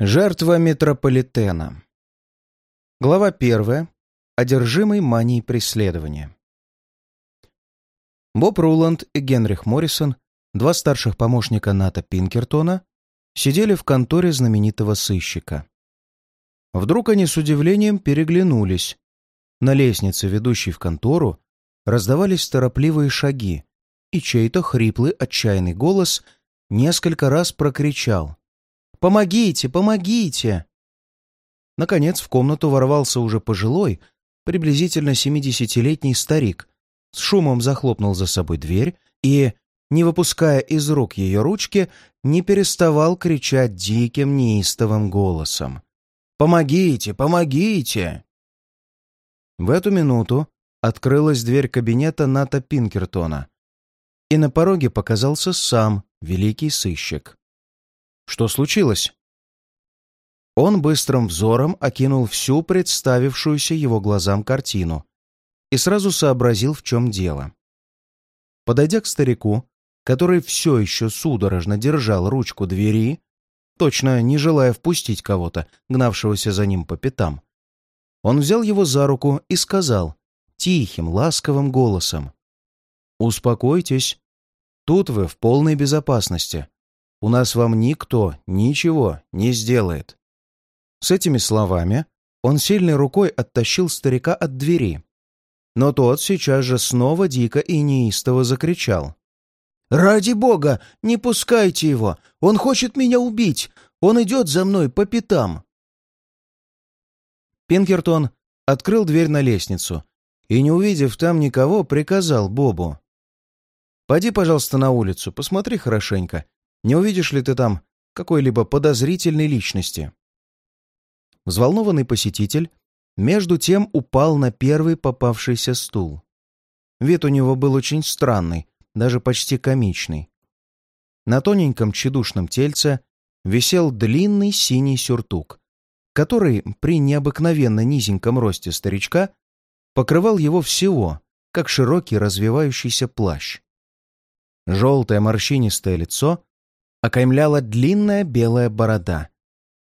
Жертва метрополитена. Глава первая. Одержимый манией преследования. Боб Руланд и Генрих Моррисон, два старших помощника Ната Пинкертона, сидели в конторе знаменитого сыщика. Вдруг они с удивлением переглянулись. На лестнице, ведущей в контору, раздавались торопливые шаги, и чей-то хриплый отчаянный голос несколько раз прокричал Помогите, помогите!» Наконец в комнату ворвался уже пожилой, приблизительно семидесятилетний старик, с шумом захлопнул за собой дверь и, не выпуская из рук ее ручки, не переставал кричать диким неистовым голосом. «Помогите! Помогите!» В эту минуту открылась дверь кабинета Ната Пинкертона, и на пороге показался сам великий сыщик. Что случилось?» Он быстрым взором окинул всю представившуюся его глазам картину и сразу сообразил, в чем дело. Подойдя к старику, который все еще судорожно держал ручку двери, точно не желая впустить кого-то, гнавшегося за ним по пятам, он взял его за руку и сказал тихим, ласковым голосом, «Успокойтесь, тут вы в полной безопасности у нас вам никто ничего не сделает». С этими словами он сильной рукой оттащил старика от двери. Но тот сейчас же снова дико и неистово закричал. «Ради бога, не пускайте его! Он хочет меня убить! Он идет за мной по пятам!» Пинкертон открыл дверь на лестницу и, не увидев там никого, приказал Бобу. «Пойди, пожалуйста, на улицу, посмотри хорошенько не увидишь ли ты там какой-либо подозрительной личности?» Взволнованный посетитель между тем упал на первый попавшийся стул. Вид у него был очень странный, даже почти комичный. На тоненьком тщедушном тельце висел длинный синий сюртук, который при необыкновенно низеньком росте старичка покрывал его всего, как широкий развивающийся плащ. Желтое морщинистое лицо окаймляла длинная белая борода.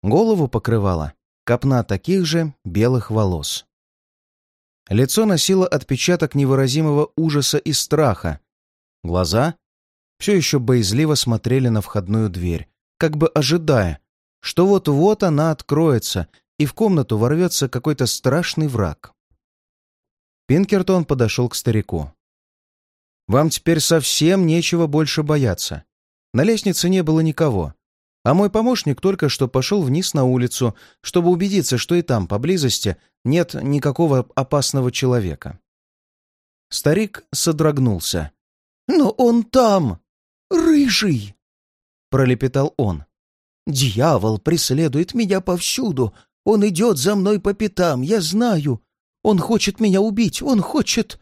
Голову покрывала копна таких же белых волос. Лицо носило отпечаток невыразимого ужаса и страха. Глаза все еще боязливо смотрели на входную дверь, как бы ожидая, что вот-вот она откроется, и в комнату ворвется какой-то страшный враг. Пинкертон подошел к старику. «Вам теперь совсем нечего больше бояться. На лестнице не было никого, а мой помощник только что пошел вниз на улицу, чтобы убедиться, что и там, поблизости, нет никакого опасного человека. Старик содрогнулся. «Но он там! Рыжий!» — пролепетал он. «Дьявол преследует меня повсюду. Он идет за мной по пятам, я знаю. Он хочет меня убить, он хочет...»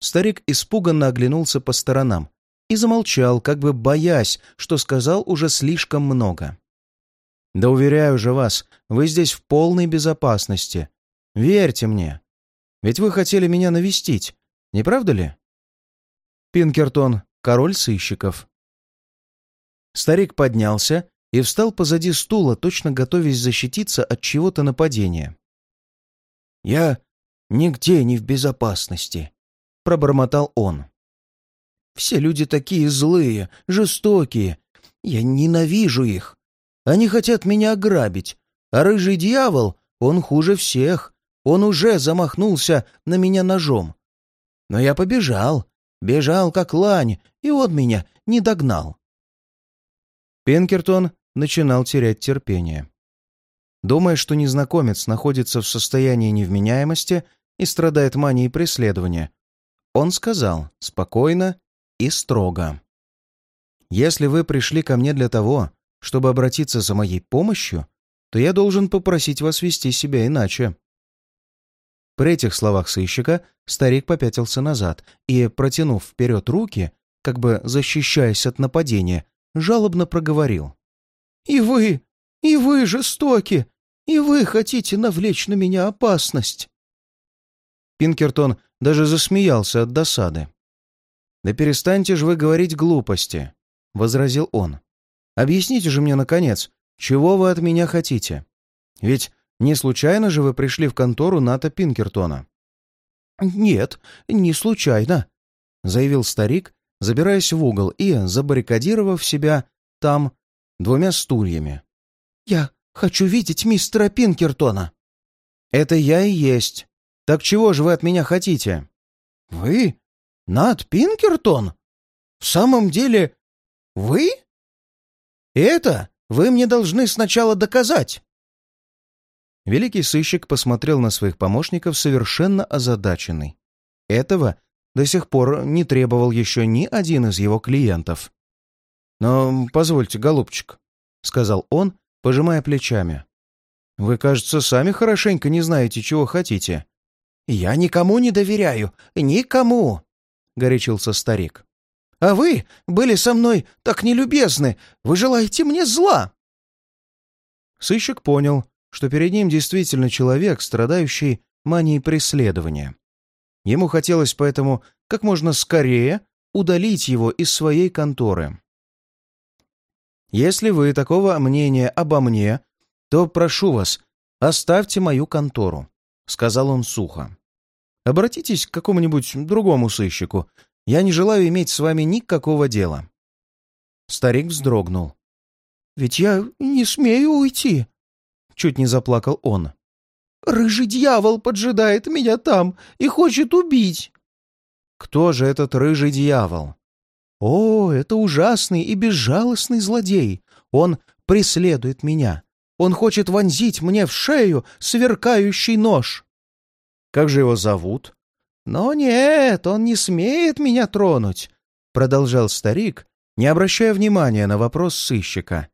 Старик испуганно оглянулся по сторонам и замолчал, как бы боясь, что сказал уже слишком много. «Да уверяю же вас, вы здесь в полной безопасности. Верьте мне. Ведь вы хотели меня навестить, не правда ли?» Пинкертон, король сыщиков. Старик поднялся и встал позади стула, точно готовясь защититься от чего-то нападения. «Я нигде не в безопасности», — пробормотал он. Все люди такие злые, жестокие. Я ненавижу их. Они хотят меня ограбить. А рыжий дьявол, он хуже всех. Он уже замахнулся на меня ножом. Но я побежал, бежал как лань, и он меня не догнал. Пенкертон начинал терять терпение. Думая, что незнакомец находится в состоянии невменяемости и страдает манией преследования, он сказал спокойно и строго. «Если вы пришли ко мне для того, чтобы обратиться за моей помощью, то я должен попросить вас вести себя иначе». При этих словах сыщика старик попятился назад и, протянув вперед руки, как бы защищаясь от нападения, жалобно проговорил. «И вы, и вы жестоки, и вы хотите навлечь на меня опасность!» Пинкертон даже засмеялся от досады. «Да перестаньте же вы говорить глупости», — возразил он. «Объясните же мне, наконец, чего вы от меня хотите? Ведь не случайно же вы пришли в контору Ната Пинкертона?» «Нет, не случайно», — заявил старик, забираясь в угол и забаррикадировав себя там двумя стульями. «Я хочу видеть мистера Пинкертона». «Это я и есть. Так чего же вы от меня хотите?» «Вы? Над Пинкертон? В самом деле, вы? Это вы мне должны сначала доказать». Великий сыщик посмотрел на своих помощников совершенно озадаченный. Этого до сих пор не требовал еще ни один из его клиентов. «Но позвольте, голубчик», — сказал он, пожимая плечами. «Вы, кажется, сами хорошенько не знаете, чего хотите». «Я никому не доверяю, никому», — горячился старик. «А вы были со мной так нелюбезны, вы желаете мне зла». Сыщик понял, что перед ним действительно человек, страдающий манией преследования. Ему хотелось поэтому как можно скорее удалить его из своей конторы. Если вы такого мнения обо мне, то прошу вас, оставьте мою контору», — сказал он сухо. «Обратитесь к какому-нибудь другому сыщику. Я не желаю иметь с вами никакого дела». Старик вздрогнул. «Ведь я не смею уйти», — чуть не заплакал он. «Рыжий дьявол поджидает меня там и хочет убить». «Кто же этот рыжий дьявол?» «О, это ужасный и безжалостный злодей. Он преследует меня. Он хочет вонзить мне в шею сверкающий нож». «Как же его зовут?» «Но нет, он не смеет меня тронуть», — продолжал старик, не обращая внимания на вопрос сыщика.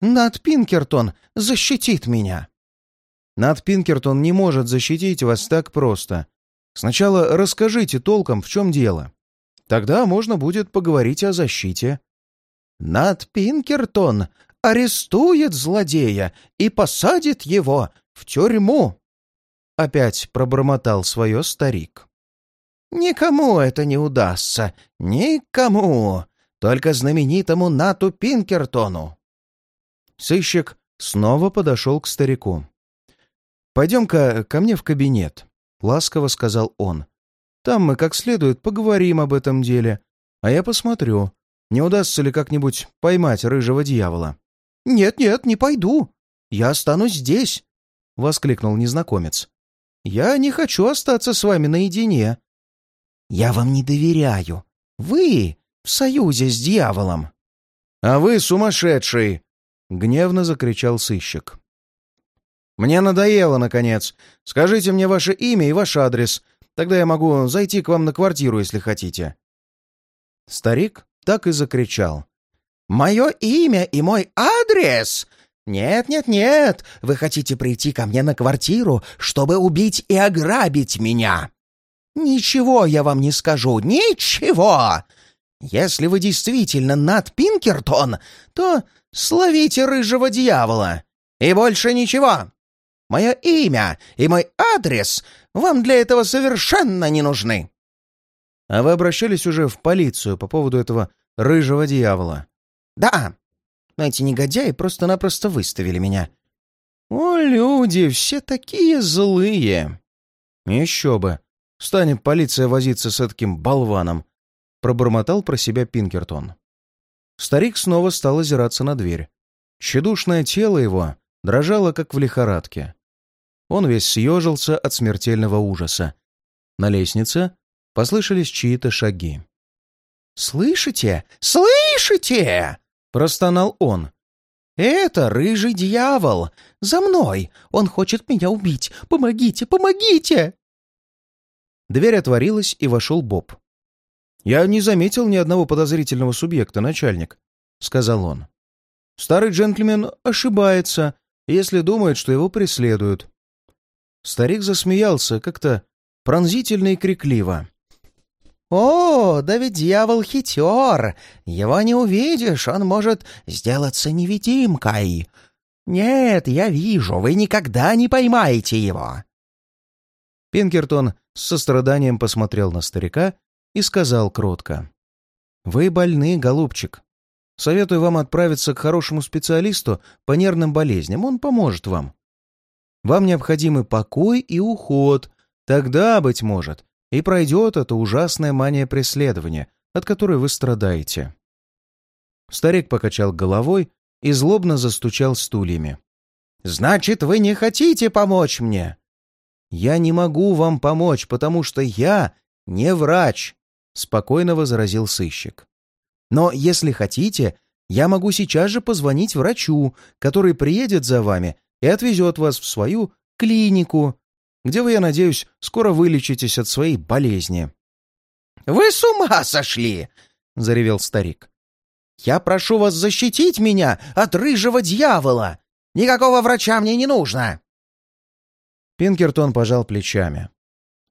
«Над Пинкертон защитит меня». «Над Пинкертон не может защитить вас так просто. Сначала расскажите толком, в чем дело». Тогда можно будет поговорить о защите. Над Пинкертон арестует злодея и посадит его в тюрьму. Опять пробормотал свое старик. Никому это не удастся. Никому. Только знаменитому Нату Пинкертону. Сыщик снова подошел к старику. «Пойдем-ка ко мне в кабинет», — ласково сказал он. Там мы как следует поговорим об этом деле, а я посмотрю, не удастся ли как-нибудь поймать рыжего дьявола». «Нет-нет, не пойду. Я останусь здесь», — воскликнул незнакомец. «Я не хочу остаться с вами наедине». «Я вам не доверяю. Вы в союзе с дьяволом». «А вы сумасшедший!» — гневно закричал сыщик. «Мне надоело, наконец. Скажите мне ваше имя и ваш адрес, Тогда я могу зайти к вам на квартиру, если хотите». Старик так и закричал. «Мое имя и мой адрес? Нет-нет-нет, вы хотите прийти ко мне на квартиру, чтобы убить и ограбить меня. Ничего я вам не скажу, ничего. Если вы действительно над Пинкертон, то словите рыжего дьявола. И больше ничего. Мое имя и мой адрес вам для этого совершенно не нужны!» «А вы обращались уже в полицию по поводу этого рыжего дьявола?» «Да. Эти негодяи просто-напросто выставили меня». «О, люди, все такие злые!» «Еще бы! Станет полиция возиться с таким болваном!» Пробормотал про себя Пинкертон. Старик снова стал озираться на дверь. Щедушное тело его дрожало, как в лихорадке. Он весь съежился от смертельного ужаса. На лестнице послышались чьи-то шаги. «Слышите? Слышите?» — простонал он. «Это рыжий дьявол! За мной! Он хочет меня убить! Помогите, помогите!» Дверь отворилась, и вошел Боб. «Я не заметил ни одного подозрительного субъекта, начальник», — сказал он. «Старый джентльмен ошибается, если думает, что его преследуют. Старик засмеялся как-то пронзительно и крикливо. «О, да ведь дьявол хитер! Его не увидишь, он может сделаться невидимкой. Нет, я вижу, вы никогда не поймаете его!» Пинкертон с состраданием посмотрел на старика и сказал кротко. «Вы больны, голубчик. Советую вам отправиться к хорошему специалисту по нервным болезням, он поможет вам. Вам необходимы покой и уход, тогда, быть может, и пройдет эта ужасная мания преследования, от которой вы страдаете». Старик покачал головой и злобно застучал стульями. «Значит, вы не хотите помочь мне?» «Я не могу вам помочь, потому что я не врач», — спокойно возразил сыщик. «Но если хотите, я могу сейчас же позвонить врачу, который приедет за вами и отвезет вас в свою клинику, где вы, я надеюсь, скоро вылечитесь от своей болезни». «Вы с ума сошли!» — заревел старик. «Я прошу вас защитить меня от рыжего дьявола! Никакого врача мне не нужно!» Пинкертон пожал плечами.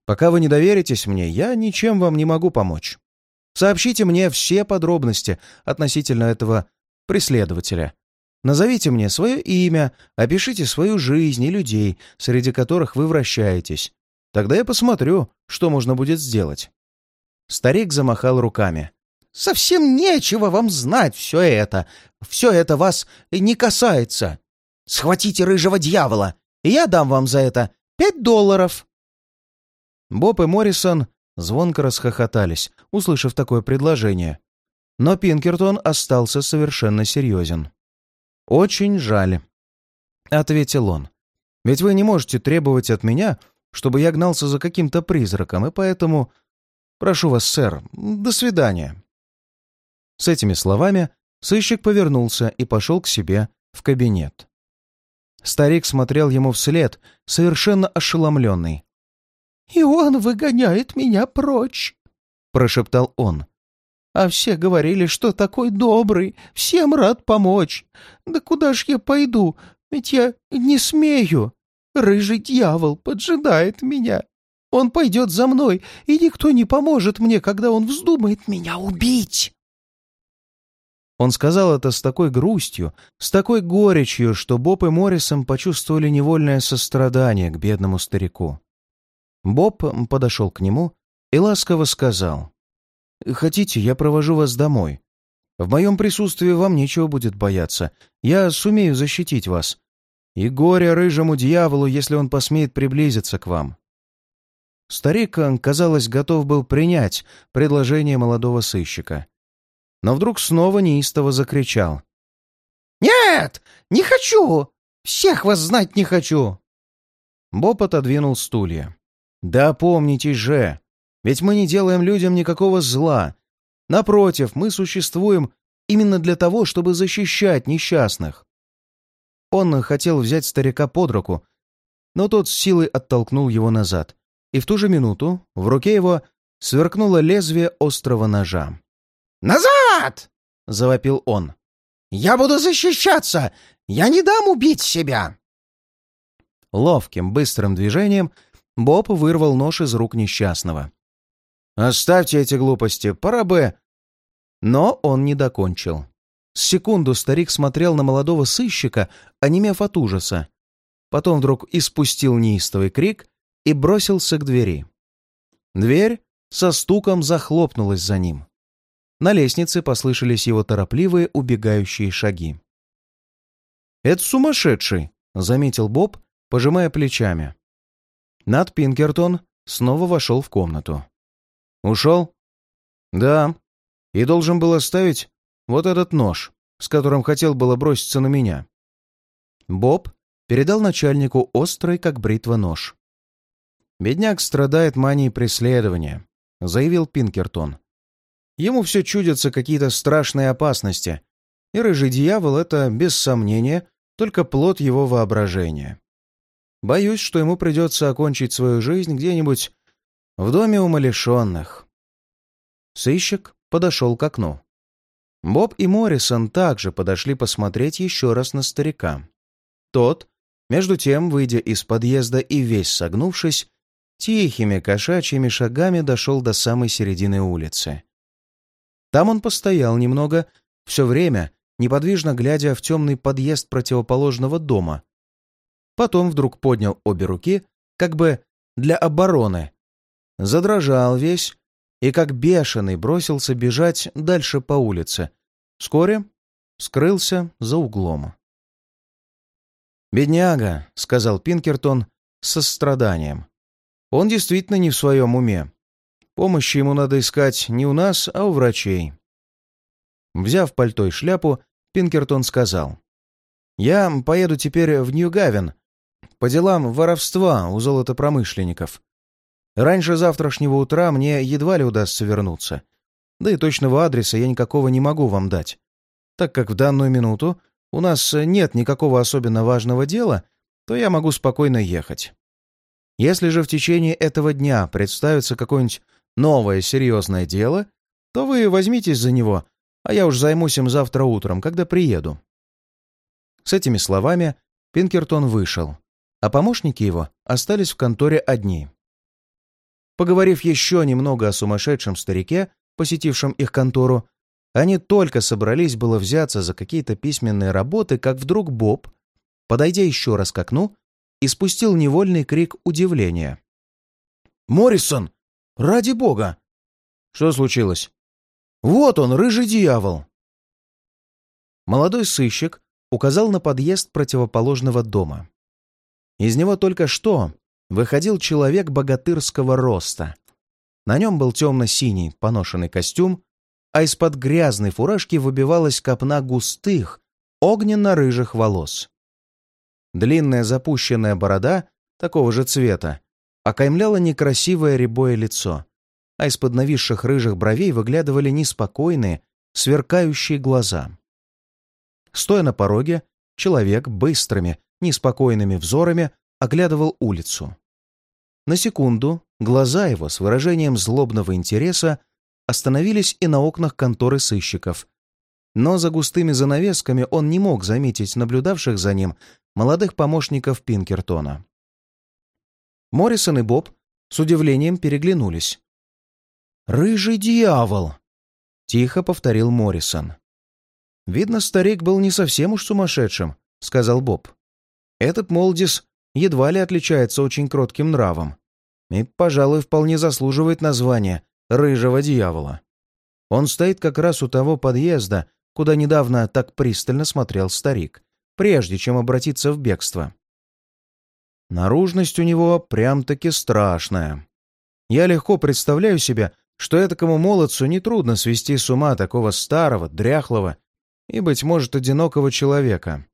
«Пока вы не доверитесь мне, я ничем вам не могу помочь. Сообщите мне все подробности относительно этого преследователя. Назовите мне свое имя, опишите свою жизнь и людей, среди которых вы вращаетесь. Тогда я посмотрю, что можно будет сделать». Старик замахал руками. «Совсем нечего вам знать все это. Все это вас не касается. Схватите рыжего дьявола, и я дам вам за это пять долларов». Боб и Моррисон звонко расхохотались, услышав такое предложение. Но Пинкертон остался совершенно серьезен. «Очень жаль», — ответил он. «Ведь вы не можете требовать от меня, чтобы я гнался за каким-то призраком, и поэтому Прошу вас, сэр, до свидания». С этими словами сыщик повернулся и пошел к себе в кабинет. Старик смотрел ему вслед, совершенно ошеломленный. «И он выгоняет меня прочь», — прошептал он. «А все говорили, что такой добрый, всем рад помочь. Да куда ж я пойду, ведь я не смею. Рыжий дьявол поджидает меня. Он пойдет за мной, и никто не поможет мне, когда он вздумает меня убить!» Он сказал это с такой грустью, с такой горечью, что Боб и Моррисон почувствовали невольное сострадание к бедному старику. Боб подошел к нему и ласково сказал, «Хотите, я провожу вас домой. В моем присутствии вам нечего будет бояться. Я сумею защитить вас. И горе рыжему дьяволу, если он посмеет приблизиться к вам». Старик, казалось, готов был принять предложение молодого сыщика. Но вдруг снова неистово закричал. «Нет! Не хочу! Всех вас знать не хочу!» Боб отодвинул стулья. «Да помнитесь же! Ведь мы не делаем людям никакого зла. Напротив, мы существуем именно для того, чтобы защищать несчастных». Он хотел взять старика под руку, но тот с силой оттолкнул его назад и в ту же минуту в руке его сверкнуло лезвие острого ножа. «Назад!» — завопил он. «Я буду защищаться! Я не дам убить себя!» Ловким, быстрым движением Боб вырвал нож из рук несчастного. «Оставьте эти глупости, пора бы...» Но он не докончил. С секунду старик смотрел на молодого сыщика, онемев от ужаса. Потом вдруг испустил неистовый крик и бросился к двери. Дверь со стуком захлопнулась за ним. На лестнице послышались его торопливые убегающие шаги. «Это сумасшедший!» — заметил Боб, пожимая плечами. Над Пинкертон снова вошел в комнату. «Ушел?» «Да. И должен был оставить вот этот нож, с которым хотел было броситься на меня». Боб передал начальнику острый, как бритва, нож. «Бедняк страдает манией преследования», — заявил Пинкертон. «Ему все чудятся какие-то страшные опасности, и рыжий дьявол — это, без сомнения, только плод его воображения. Боюсь, что ему придется окончить свою жизнь где-нибудь в доме умалишенных». Сыщик подошел к окну. Боб и Моррисон также подошли посмотреть еще раз на старика. Тот, между тем, выйдя из подъезда и весь согнувшись, тихими кошачьими шагами дошел до самой середины улицы. Там он постоял немного, все время неподвижно глядя в темный подъезд противоположного дома. Потом вдруг поднял обе руки, как бы для обороны, задрожал весь и как бешеный бросился бежать дальше по улице. Вскоре скрылся за углом. «Бедняга», — сказал Пинкертон с состраданием. «Он действительно не в своем уме. Помощи ему надо искать не у нас, а у врачей». Взяв пальто и шляпу, Пинкертон сказал. «Я поеду теперь в Нью-Гавен по делам воровства у золотопромышленников. Раньше завтрашнего утра мне едва ли удастся вернуться. Да и точного адреса я никакого не могу вам дать, так как в данную минуту у нас нет никакого особенно важного дела, то я могу спокойно ехать. Если же в течение этого дня представится какое-нибудь новое серьезное дело, то вы возьмитесь за него, а я уж займусь им завтра утром, когда приеду». С этими словами Пинкертон вышел, а помощники его остались в конторе одни. Поговорив еще немного о сумасшедшем старике, посетившем их контору, они только собрались было взяться за какие-то письменные работы, как вдруг Боб, подойдя еще раз к окну, испустил невольный крик удивления. «Моррисон! Ради бога!» «Что случилось?» «Вот он, рыжий дьявол!» Молодой сыщик указал на подъезд противоположного дома. Из него только что выходил человек богатырского роста. На нем был темно-синий поношенный костюм, а из-под грязной фуражки выбивалась копна густых, огненно-рыжих волос. Длинная запущенная борода такого же цвета окаймляла некрасивое рябое лицо, а из-под нависших рыжих бровей выглядывали неспокойные, сверкающие глаза. Стоя на пороге, человек быстрыми, неспокойными взорами оглядывал улицу. На секунду глаза его с выражением злобного интереса остановились и на окнах конторы сыщиков. Но за густыми занавесками он не мог заметить наблюдавших за ним молодых помощников Пинкертона. Моррисон и Боб с удивлением переглянулись. «Рыжий дьявол!» — тихо повторил Моррисон. «Видно, старик был не совсем уж сумасшедшим», — сказал Боб. «Этот Молдис едва ли отличается очень кротким нравом и, пожалуй, вполне заслуживает названия «рыжего дьявола». Он стоит как раз у того подъезда, куда недавно так пристально смотрел старик, прежде чем обратиться в бегство. Наружность у него прям-таки страшная. Я легко представляю себе, что этакому молодцу нетрудно свести с ума такого старого, дряхлого и, быть может, одинокого человека.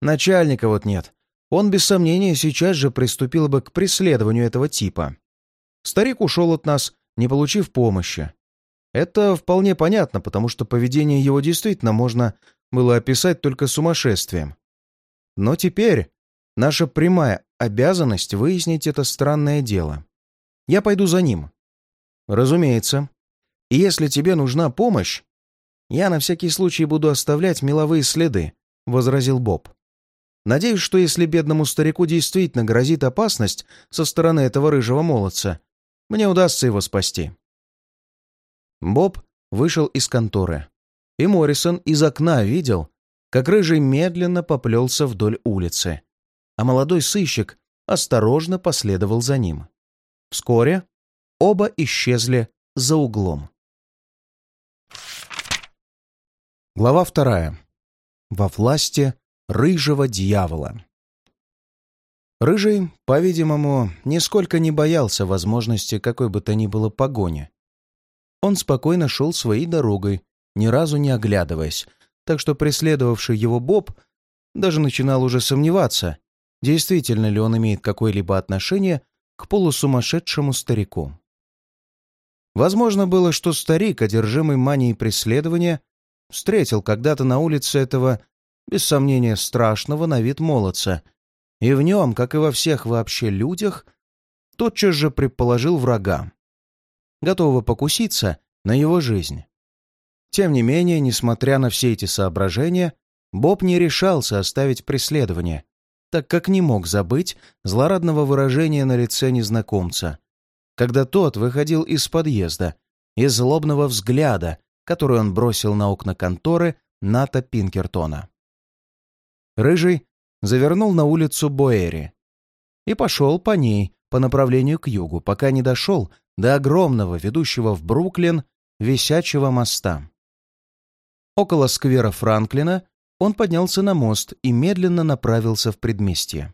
Начальника вот нет, он без сомнения сейчас же приступил бы к преследованию этого типа. Старик ушел от нас, не получив помощи. Это вполне понятно, потому что поведение его действительно можно было описать только сумасшествием. Но теперь наша прямая обязанность выяснить это странное дело. Я пойду за ним. Разумеется. И если тебе нужна помощь, я на всякий случай буду оставлять меловые следы, — возразил Боб. Надеюсь, что если бедному старику действительно грозит опасность со стороны этого рыжего молодца, мне удастся его спасти. Боб вышел из конторы, и Моррисон из окна видел, как рыжий медленно поплелся вдоль улицы, а молодой сыщик осторожно последовал за ним. Вскоре оба исчезли за углом. Глава вторая. Во власти рыжего дьявола. Рыжий, по-видимому, нисколько не боялся возможности какой бы то ни было погони. Он спокойно шел своей дорогой, ни разу не оглядываясь, так что преследовавший его Боб даже начинал уже сомневаться, действительно ли он имеет какое-либо отношение к полусумасшедшему старику. Возможно было, что старик, одержимый манией преследования, встретил когда-то на улице этого без сомнения, страшного на вид молодца, и в нем, как и во всех вообще людях, тотчас же предположил врага, готового покуситься на его жизнь. Тем не менее, несмотря на все эти соображения, Боб не решался оставить преследование, так как не мог забыть злорадного выражения на лице незнакомца, когда тот выходил из подъезда, и злобного взгляда, который он бросил на окна конторы Ната Пинкертона. Рыжий завернул на улицу Боэри и пошел по ней по направлению к югу, пока не дошел до огромного, ведущего в Бруклин, висячего моста. Около сквера Франклина он поднялся на мост и медленно направился в предместье.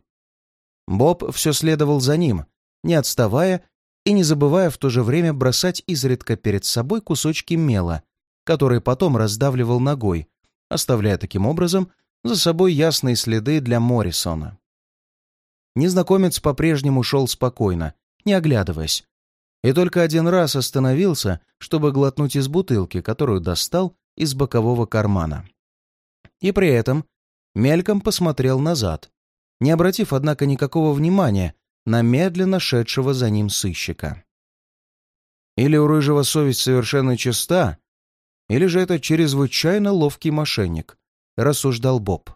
Боб все следовал за ним, не отставая и не забывая в то же время бросать изредка перед собой кусочки мела, которые потом раздавливал ногой, оставляя таким образом за собой ясные следы для Моррисона. Незнакомец по-прежнему шел спокойно, не оглядываясь, и только один раз остановился, чтобы глотнуть из бутылки, которую достал из бокового кармана. И при этом мельком посмотрел назад, не обратив, однако, никакого внимания на медленно шедшего за ним сыщика. Или у рыжего совесть совершенно чиста, или же это чрезвычайно ловкий мошенник, рассуждал Боб.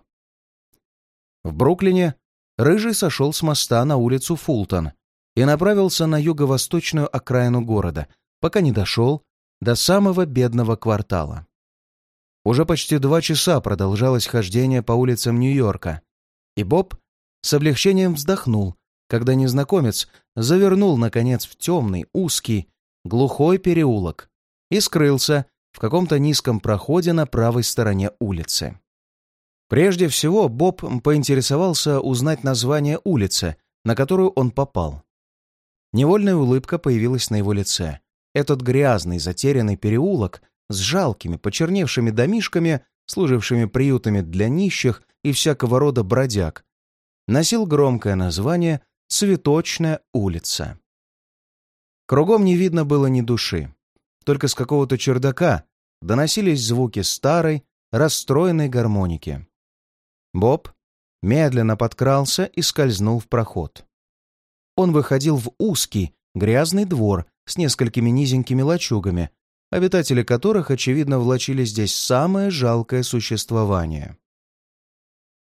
В Бруклине Рыжий сошел с моста на улицу Фултон и направился на юго-восточную окраину города, пока не дошел до самого бедного квартала. Уже почти два часа продолжалось хождение по улицам Нью-Йорка, и Боб с облегчением вздохнул, когда незнакомец завернул, наконец, в темный, узкий, глухой переулок и скрылся в каком-то низком проходе на правой стороне улицы. Прежде всего, Боб поинтересовался узнать название улицы, на которую он попал. Невольная улыбка появилась на его лице. Этот грязный, затерянный переулок с жалкими, почерневшими домишками, служившими приютами для нищих и всякого рода бродяг, носил громкое название «Цветочная улица». Кругом не видно было ни души. Только с какого-то чердака доносились звуки старой, расстроенной гармоники. Боб медленно подкрался и скользнул в проход. Он выходил в узкий, грязный двор с несколькими низенькими лачугами, обитатели которых, очевидно, влачили здесь самое жалкое существование.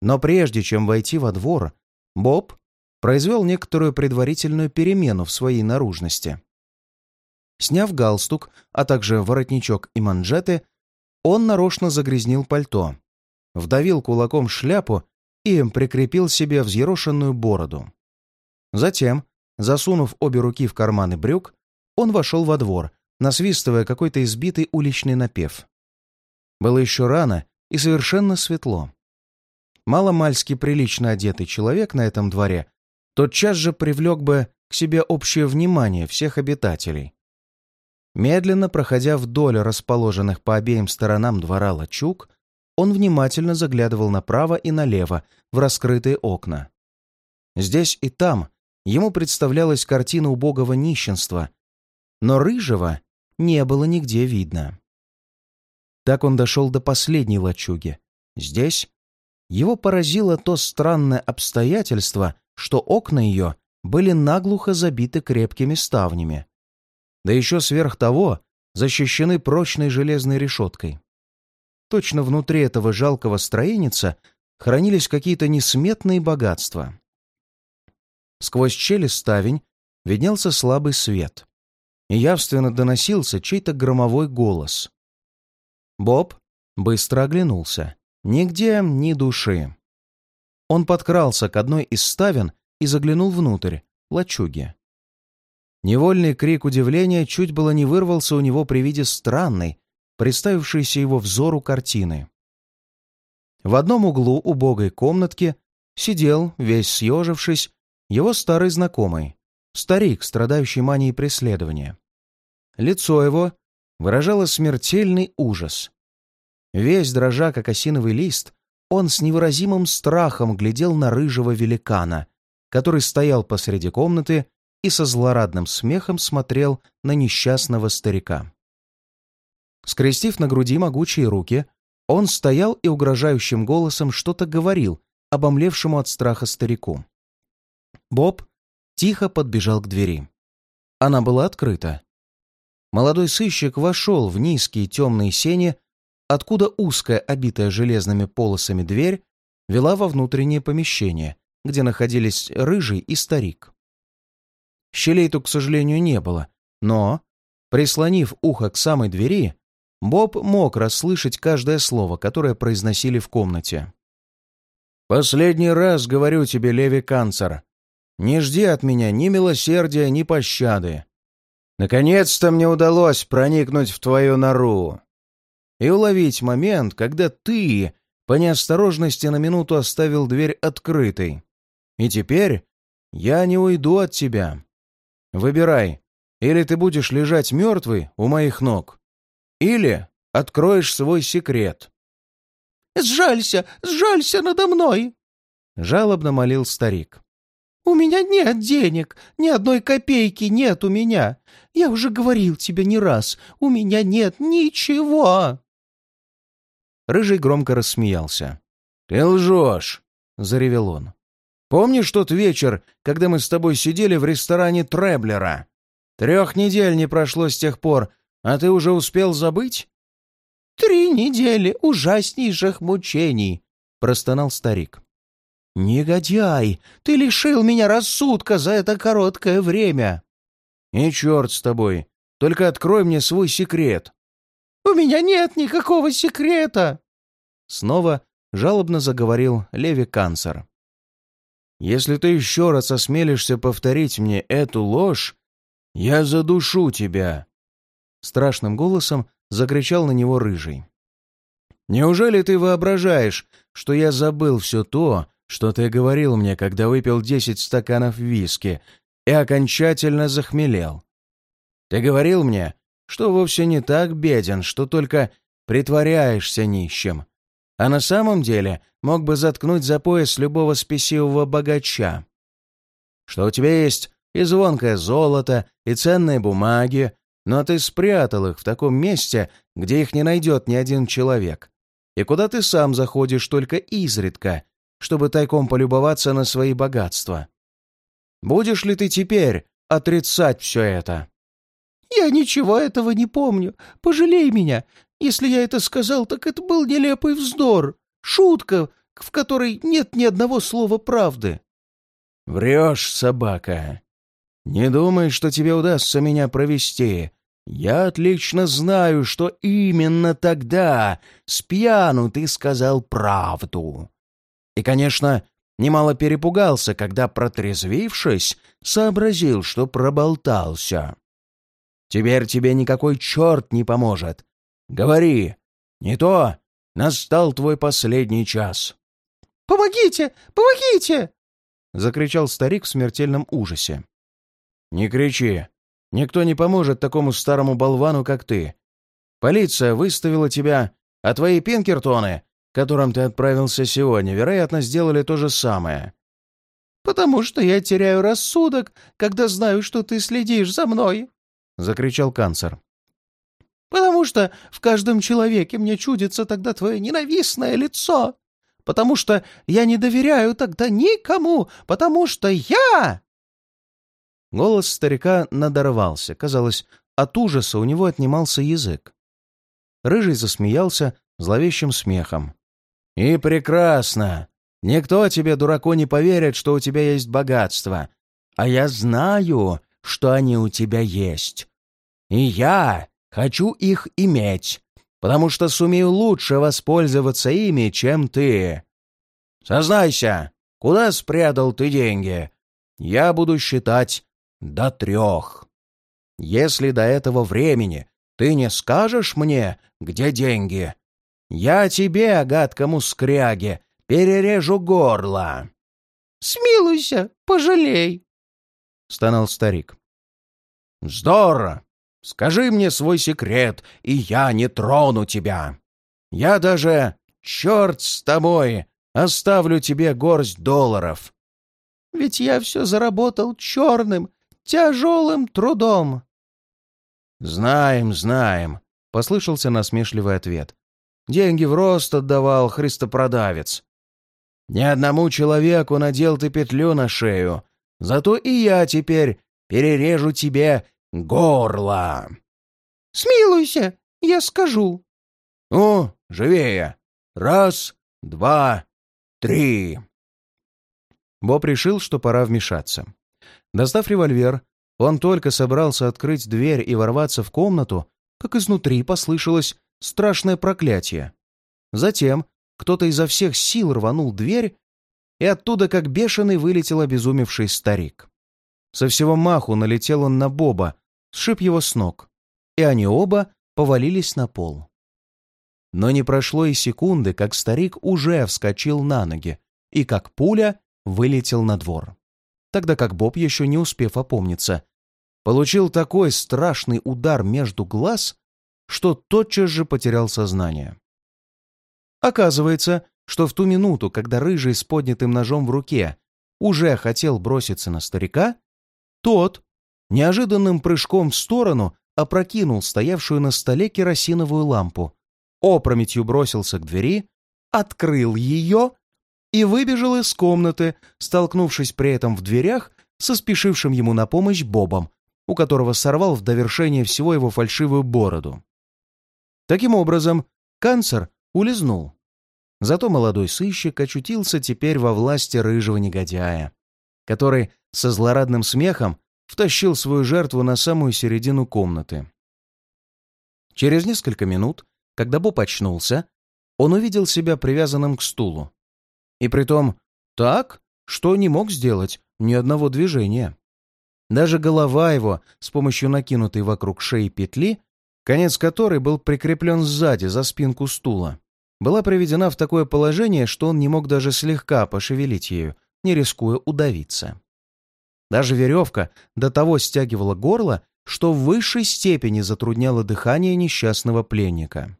Но прежде чем войти во двор, Боб произвел некоторую предварительную перемену в своей наружности. Сняв галстук, а также воротничок и манжеты, он нарочно загрязнил пальто, вдавил кулаком шляпу и прикрепил себе взъерошенную бороду. Затем, засунув обе руки в карманы брюк, он вошел во двор, насвистывая какой-то избитый уличный напев. Было еще рано и совершенно светло. Маломальски прилично одетый человек на этом дворе тотчас же привлек бы к себе общее внимание всех обитателей. Медленно проходя вдоль расположенных по обеим сторонам двора лачуг, он внимательно заглядывал направо и налево в раскрытые окна. Здесь и там ему представлялась картина убогого нищенства, но рыжего не было нигде видно. Так он дошел до последней лачуги. Здесь его поразило то странное обстоятельство, что окна ее были наглухо забиты крепкими ставнями. Да еще сверх того защищены прочной железной решеткой. Точно внутри этого жалкого строеница хранились какие-то несметные богатства. Сквозь щели ставень виднелся слабый свет, и явственно доносился чей-то громовой голос. Боб быстро оглянулся. Нигде ни души. Он подкрался к одной из ставен и заглянул внутрь, лачуги. Невольный крик удивления чуть было не вырвался у него при виде странной, представившейся его взору картины. В одном углу убогой комнатки сидел, весь съежившись, его старый знакомый, старик, страдающий манией преследования. Лицо его выражало смертельный ужас. Весь дрожа, как осиновый лист, он с невыразимым страхом глядел на рыжего великана, который стоял посреди комнаты и со злорадным смехом смотрел на несчастного старика. Скрестив на груди могучие руки, он стоял и угрожающим голосом что-то говорил обомлевшему от страха старику. Боб тихо подбежал к двери. Она была открыта. Молодой сыщик вошел в низкие темные сени откуда узкая, обитая железными полосами дверь вела во внутреннее помещение, где находились рыжий и старик. Щелей тут, к сожалению, не было, но, прислонив ухо к самой двери, Боб мог расслышать каждое слово, которое произносили в комнате. «Последний раз говорю тебе, Леви Канцер, не жди от меня ни милосердия, ни пощады. Наконец-то мне удалось проникнуть в твою нору. и уловить момент, когда ты по неосторожности на минуту оставил дверь открытой. И теперь я не уйду от тебя. Выбирай, или ты будешь лежать мертвый у моих ног, или откроешь свой секрет. «Сжалься, сжалься надо мной!» — жалобно молил старик. «У меня нет денег, ни одной копейки нет у меня. Я уже говорил тебе не раз, у меня нет ничего!» Рыжий громко рассмеялся. «Ты лжешь!» — заревел он. «Помнишь тот вечер, когда мы с тобой сидели в ресторане Треблера? Трех недель не прошло с тех пор, а ты уже успел забыть?» «Три недели ужаснейших мучений!» — простонал старик. «Негодяй! Ты лишил меня рассудка за это короткое время!» «И черт с тобой! Только открой мне свой секрет!» «У меня нет никакого секрета!» Снова жалобно заговорил Леви Канцер. «Если ты еще раз осмелишься повторить мне эту ложь, я задушу тебя!» Страшным голосом закричал на него Рыжий. «Неужели ты воображаешь, что я забыл все то, что ты говорил мне, когда выпил десять стаканов виски и окончательно захмелел? Ты говорил мне, что вовсе не так беден, что только притворяешься нищим, а на самом деле мог бы заткнуть за пояс любого спесивого богача. Что у тебя есть и звонкое золото, и ценные бумаги, но ты спрятал их в таком месте, где их не найдет ни один человек, и куда ты сам заходишь только изредка, чтобы тайком полюбоваться на свои богатства. Будешь ли ты теперь отрицать все это?» «Я ничего этого не помню. Пожалей меня. Если я это сказал, так это был нелепый вздор. Шутка, в которой нет ни одного слова правды». «Врешь, собака. Не думай, что тебе удастся меня провести. Я отлично знаю, что именно тогда, с пьяну, ты сказал правду. И, конечно, немало перепугался, когда, протрезвившись, сообразил, что проболтался. Теперь тебе никакой черт не поможет. Говори, не то настал твой последний час. «Помогите! Помогите!» — закричал старик в смертельном ужасе. «Не кричи. Никто не поможет такому старому болвану, как ты. Полиция выставила тебя, а твои пинкертоны, которым ты отправился сегодня, вероятно, сделали то же самое». «Потому что я теряю рассудок, когда знаю, что ты следишь за мной», — закричал канцер. «Потому что в каждом человеке мне чудится тогда твое ненавистное лицо. Потому что я не доверяю тогда никому, потому что я...» Голос старика надорвался. Казалось, от ужаса у него отнимался язык. Рыжий засмеялся зловещим смехом. «И прекрасно! Никто тебе, дураку, не поверит, что у тебя есть богатство. А я знаю, что они у тебя есть. И я хочу их иметь, потому что сумею лучше воспользоваться ими, чем ты. Сознайся, куда спрятал ты деньги? Я буду считать до трех. Если до этого времени ты не скажешь мне, где деньги, я тебе, гадкому скряге, перережу горло. «Смилуйся, пожалей!» — стонал старик. «Здорово! Скажи мне свой секрет, и я не трону тебя. Я даже, черт с тобой, оставлю тебе горсть долларов». «Ведь я все заработал черным, тяжелым трудом». «Знаем, знаем», — послышался насмешливый ответ. «Деньги в рост отдавал христопродавец. Ни одному человеку надел ты петлю на шею, Зато и я теперь перережу тебе горло. Смилуйся, я скажу. Ну, живее. Раз, два, три. Боб решил, что пора вмешаться. Достав револьвер, он только собрался открыть дверь и ворваться в комнату, как изнутри послышалось страшное проклятие. Затем кто-то изо всех сил рванул дверь, и оттуда, как бешеный, вылетел обезумевший старик. Со всего маху налетел он на Боба, сшиб его с ног, и они оба повалились на пол. Но не прошло и секунды, как старик уже вскочил на ноги и, как пуля, вылетел на двор. Тогда как Боб, еще не успев опомниться, получил такой страшный удар между глаз, что тотчас же потерял сознание. Оказывается, что в ту минуту, когда Рыжий с поднятым ножом в руке уже хотел броситься на старика, тот неожиданным прыжком в сторону опрокинул стоявшую на столе керосиновую лампу, опрометью бросился к двери, открыл ее и выбежал из комнаты, столкнувшись при этом в дверях со спешившим ему на помощь Бобом, у которого сорвал в довершение всего его фальшивую бороду. Таким образом, канцер улизнул. Зато молодой сыщик очутился теперь во власти рыжего негодяя, который со злорадным смехом втащил свою жертву на самую середину комнаты. Через несколько минут, когда Боб очнулся, он увидел себя привязанным к стулу. И притом так, что не мог сделать ни одного движения. Даже голова его, с помощью накинутой вокруг шеи петли, конец которой был прикреплен сзади за спинку стула, была приведена в такое положение, что он не мог даже слегка пошевелить ею, не рискуя удавиться. Даже веревка до того стягивала горло, что в высшей степени затрудняло дыхание несчастного пленника.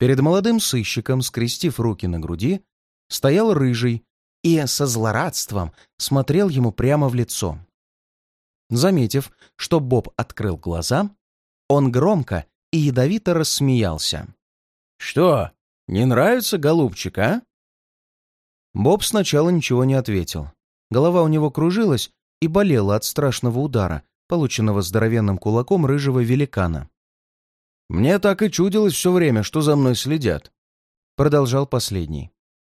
Перед молодым сыщиком, скрестив руки на груди, стоял рыжий и со злорадством смотрел ему прямо в лицо. Заметив, что Боб открыл глаза, он громко и ядовито рассмеялся. «Что, не нравится, голубчик, а?» Боб сначала ничего не ответил. Голова у него кружилась и болела от страшного удара, полученного здоровенным кулаком рыжего великана. «Мне так и чудилось все время, что за мной следят», — продолжал последний.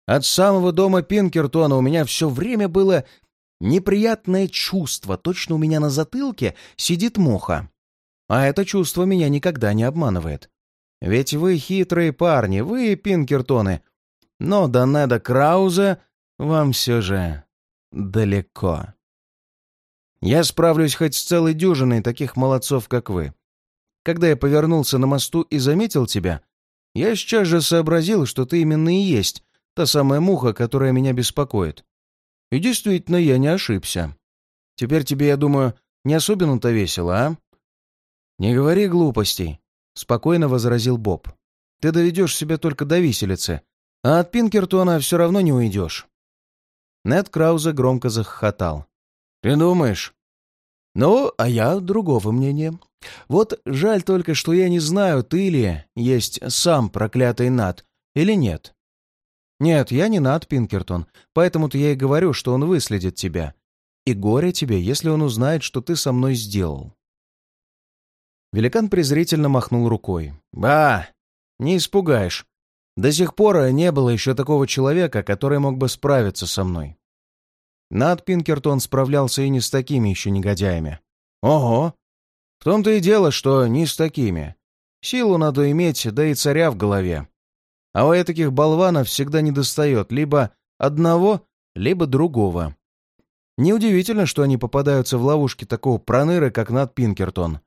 «От самого дома Пинкертона у меня все время было неприятное чувство, точно у меня на затылке сидит муха. А это чувство меня никогда не обманывает. Ведь вы хитрые парни, вы Пинкертоны. Но до Неда Крауза вам все же далеко. Я справлюсь хоть с целой дюжиной таких молодцов, как вы. Когда я повернулся на мосту и заметил тебя, я сейчас же сообразил, что ты именно и есть та самая муха, которая меня беспокоит. И действительно, я не ошибся. Теперь тебе, я думаю, не особенно-то весело, а? Не говори глупостей, — спокойно возразил Боб. Ты доведешь себя только до виселицы, а от Пинкертона все равно не уйдешь. Нед Краузе громко захохотал. «Ты думаешь?» «Ну, а я другого мнения. Вот жаль только, что я не знаю, ты ли есть сам проклятый Над или нет. Нет, я не Над Пинкертон, поэтому-то я и говорю, что он выследит тебя. И горе тебе, если он узнает, что ты со мной сделал». Великан презрительно махнул рукой. «Ба! Не испугаешь. До сих пор не было еще такого человека, который мог бы справиться со мной. Над Пинкертон справлялся и не с такими еще негодяями. Ого! В том-то и дело, что не с такими. Силу надо иметь, да и царя в голове. А у таких болванов всегда недостает либо одного, либо другого. Неудивительно, что они попадаются в ловушки такого проныры, как Над Пинкертон.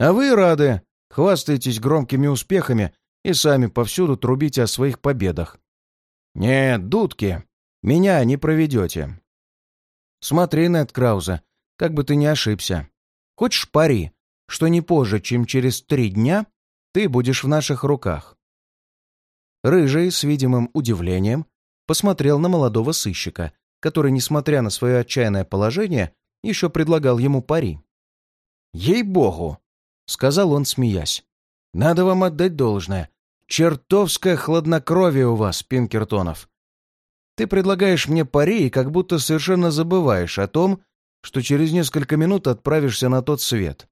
А вы рады, хвастаетесь громкими успехами и сами повсюду трубите о своих победах. Нет, дудки, меня не проведете. Смотри, Нед Крауза, как бы ты не ошибся. Хочешь пари, что не позже, чем через три дня, ты будешь в наших руках?» Рыжий с видимым удивлением посмотрел на молодого сыщика, который, несмотря на свое отчаянное положение, еще предлагал ему пари. «Ей-богу!» — сказал он, смеясь. «Надо вам отдать должное. Чертовское хладнокровие у вас, Пинкертонов. Ты предлагаешь мне пари и как будто совершенно забываешь о том, что через несколько минут отправишься на тот свет.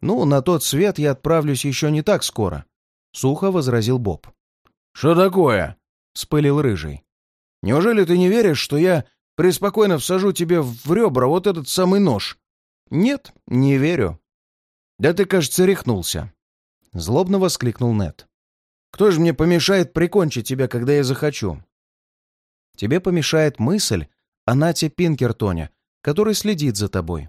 Ну, на тот свет я отправлюсь еще не так скоро, — сухо возразил Боб. Что такое? — спылил Рыжий. Неужели ты не веришь, что я преспокойно всажу тебе в ребра вот этот самый нож? Нет, не верю. Да ты, кажется, рехнулся. Злобно воскликнул Нед. Кто же мне помешает прикончить тебя, когда я захочу? Тебе помешает мысль о Нате Пинкертоне, который следит за тобой.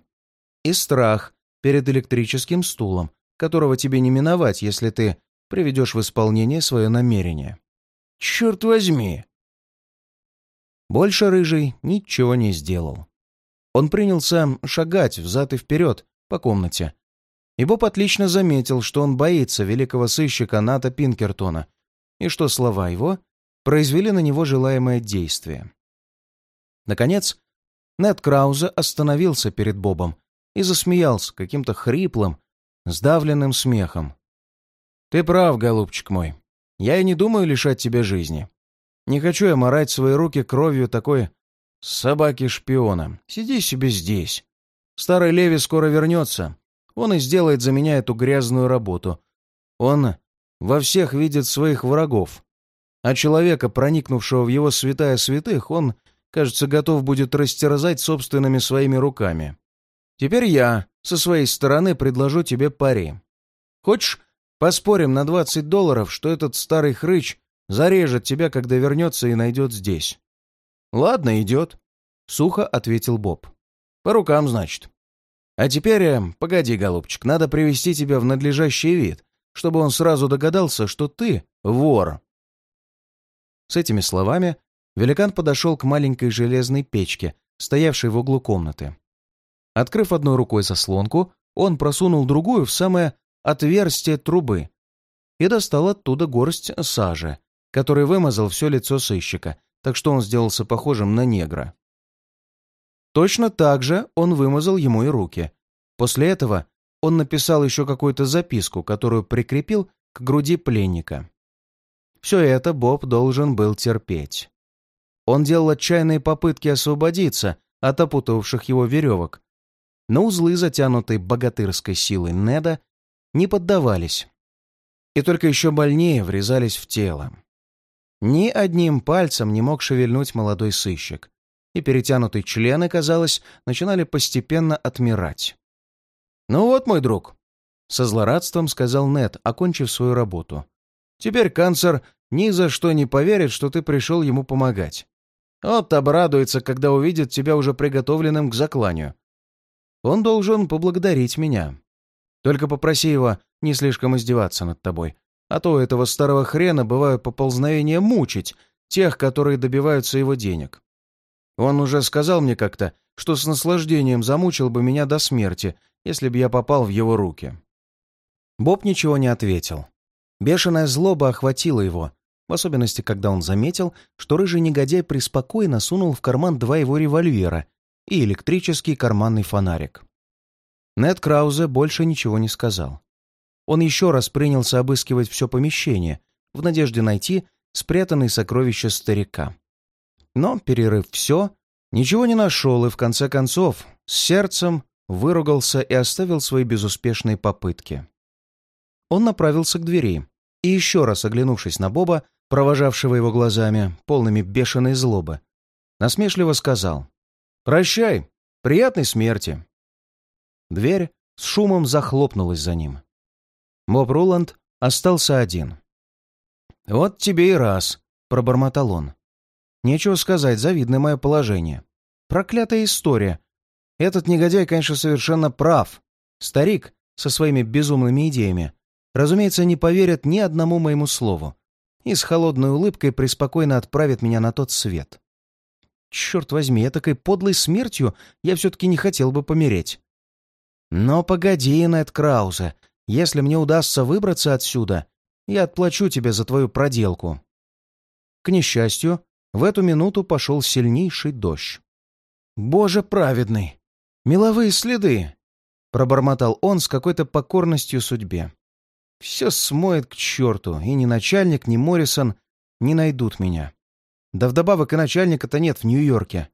И страх перед электрическим стулом, которого тебе не миновать, если ты приведешь в исполнение свое намерение. Черт возьми! Больше Рыжий ничего не сделал. Он принялся шагать взад и вперед по комнате. И Боб отлично заметил, что он боится великого сыщика Ната Пинкертона и что слова его произвели на него желаемое действие. Наконец, Нед Краузе остановился перед Бобом и засмеялся каким-то хриплым, сдавленным смехом. «Ты прав, голубчик мой. Я и не думаю лишать тебя жизни. Не хочу я морать свои руки кровью такой собаки-шпиона. Сиди себе здесь. Старый Леви скоро вернется. Он и сделает за меня эту грязную работу. Он во всех видит своих врагов. А человека, проникнувшего в его святая святых, он, кажется, готов будет растерзать собственными своими руками. Теперь я со своей стороны предложу тебе пари. Хочешь, поспорим на 20 долларов, что этот старый хрыч Зарежет тебя, когда вернется и найдет здесь». «Ладно, идет», — сухо ответил Боб. «По рукам, значит. А теперь, э, погоди, голубчик, надо привести тебя в надлежащий вид, чтобы он сразу догадался, что ты вор». С этими словами великан подошел к маленькой железной печке, стоявшей в углу комнаты. Открыв одной рукой заслонку, он просунул другую в самое отверстие трубы и достал оттуда горсть сажи, который вымазал все лицо сыщика, так что он сделался похожим на негра. Точно так же он вымазал ему и руки. После этого он написал еще какую-то записку, которую прикрепил к груди пленника. Все это Боб должен был терпеть. Он делал отчаянные попытки освободиться от опутавших его веревок, но узлы, затянутые богатырской силой Неда, не поддавались и только еще больнее врезались в тело. Ни одним пальцем не мог шевельнуть молодой сыщик, и перетянутые члены, казалось, начинали постепенно отмирать. «Ну вот, мой друг», — со злорадством сказал Нед, окончив свою работу. «Теперь канцер ни за что не поверит, что ты пришел ему помогать. Вот обрадуется, когда увидит тебя уже приготовленным к закланию. Он должен поблагодарить меня. Только попроси его не слишком издеваться над тобой, а то этого старого хрена бывают поползновения мучить тех, которые добиваются его денег. Он уже сказал мне как-то, что с наслаждением замучил бы меня до смерти, если бы я попал в его руки. Боб ничего не ответил. Бешеная злоба охватила его, в особенности, когда он заметил, что рыжий негодяй преспокойно сунул в карман два его револьвера и электрический карманный фонарик. Нед Краузе больше ничего не сказал он еще раз принялся обыскивать все помещение в надежде найти спрятанные сокровища старика. Но, перерыв все, ничего не нашел и, в конце концов, с сердцем выругался и оставил свои безуспешные попытки. Он направился к двери и, еще раз оглянувшись на Боба, провожавшего его глазами, полными бешеной злобы, насмешливо сказал «Прощай, приятной смерти». Дверь с шумом захлопнулась за ним. Боб Руланд остался один. «Вот тебе и раз», — пробормотал он. «Нечего сказать, завидное мое положение. Проклятая история. Этот негодяй, конечно, совершенно прав. Старик со своими безумными идеями, разумеется, не поверит ни одному моему слову и с холодной улыбкой преспокойно отправит меня на тот свет. Черт возьми, я такой подлой смертью я все-таки не хотел бы помереть. Но погоди, Нед Краузе, если мне удастся выбраться отсюда, я отплачу тебе за твою проделку». К несчастью, в эту минуту пошел сильнейший дождь. «Боже праведный! Меловые следы!» — пробормотал он с какой-то покорностью судьбе. «Все смоет к черту, и ни начальник, ни Моррисон не найдут меня. Да вдобавок и начальника-то нет в Нью-Йорке».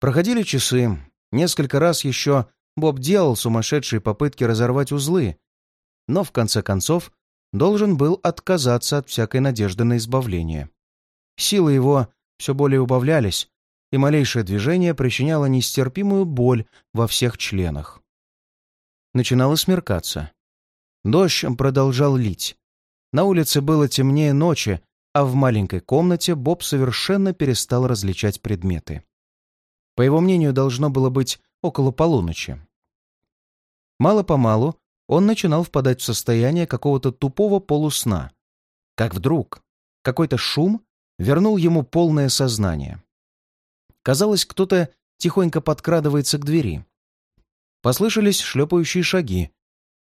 Проходили часы. Несколько раз еще Боб делал сумасшедшие попытки разорвать узлы, но в конце концов должен был отказаться от всякой надежды на избавление. Силы его все более убавлялись, и малейшее движение причиняло нестерпимую боль во всех членах. Начинало смеркаться. Дождь продолжал лить. На улице было темнее ночи, а в маленькой комнате Боб совершенно перестал различать предметы. По его мнению, должно было быть около полуночи. Мало-помалу он начинал впадать в состояние какого-то тупого полусна. Как вдруг какой-то шум вернул ему полное сознание. Казалось, кто-то тихонько подкрадывается к двери. Послышались шлепающие шаги,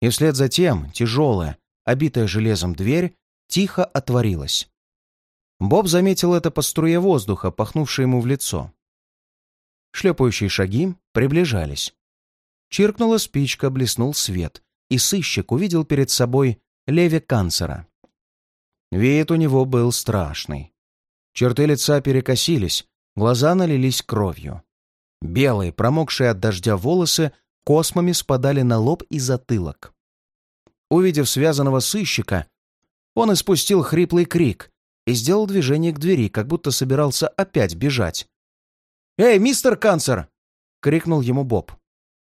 и вслед за тем тяжелая, обитая железом дверь, тихо отворилась. Боб заметил это по струе воздуха, пахнувшей ему в лицо. Шлепающие шаги приближались. Чиркнула спичка, блеснул свет, и сыщик увидел перед собой Леви Канцера. Вид у него был страшный. Черты лица перекосились, глаза налились кровью. Белые, промокшие от дождя волосы, космами спадали на лоб и затылок. Увидев связанного сыщика, он испустил хриплый крик и сделал движение к двери, как будто собирался опять бежать. «Эй, мистер Канцер!» — крикнул ему Боб.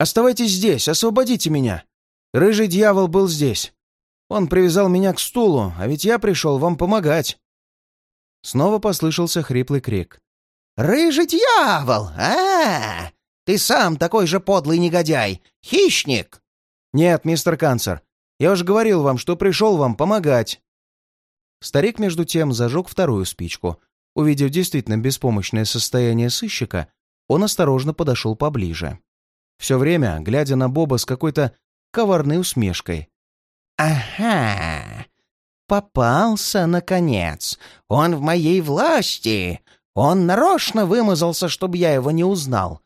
«Оставайтесь здесь, освободите меня! Рыжий дьявол был здесь. Он привязал меня к стулу, а ведь я пришел вам помогать!» Снова послышался хриплый крик. «Рыжий дьявол! а, -а, -а! Ты сам такой же подлый негодяй! Хищник!» «Нет, мистер Канцер, я уже говорил вам, что пришел вам помогать». Старик, между тем, зажег вторую спичку. Увидев действительно беспомощное состояние сыщика, он осторожно подошел поближе. Все время, глядя на Боба с какой-то коварной усмешкой. «Ага, попался, наконец. Он в моей власти. Он нарочно вымазался, чтобы я его не узнал.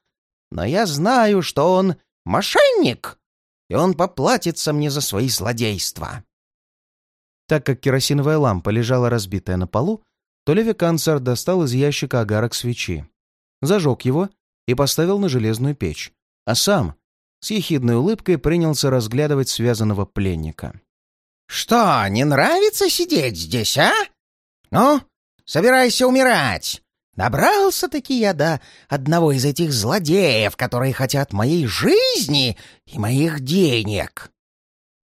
Но я знаю, что он мошенник, и он поплатится мне за свои злодейства». Так как керосиновая лампа лежала разбитая на полу, то Леви Канцер достал из ящика огарок свечи, зажег его и поставил на железную печь, а сам с ехидной улыбкой принялся разглядывать связанного пленника. «Что, не нравится сидеть здесь, а? Ну, собирайся умирать. Добрался-таки я до одного из этих злодеев, которые хотят моей жизни и моих денег».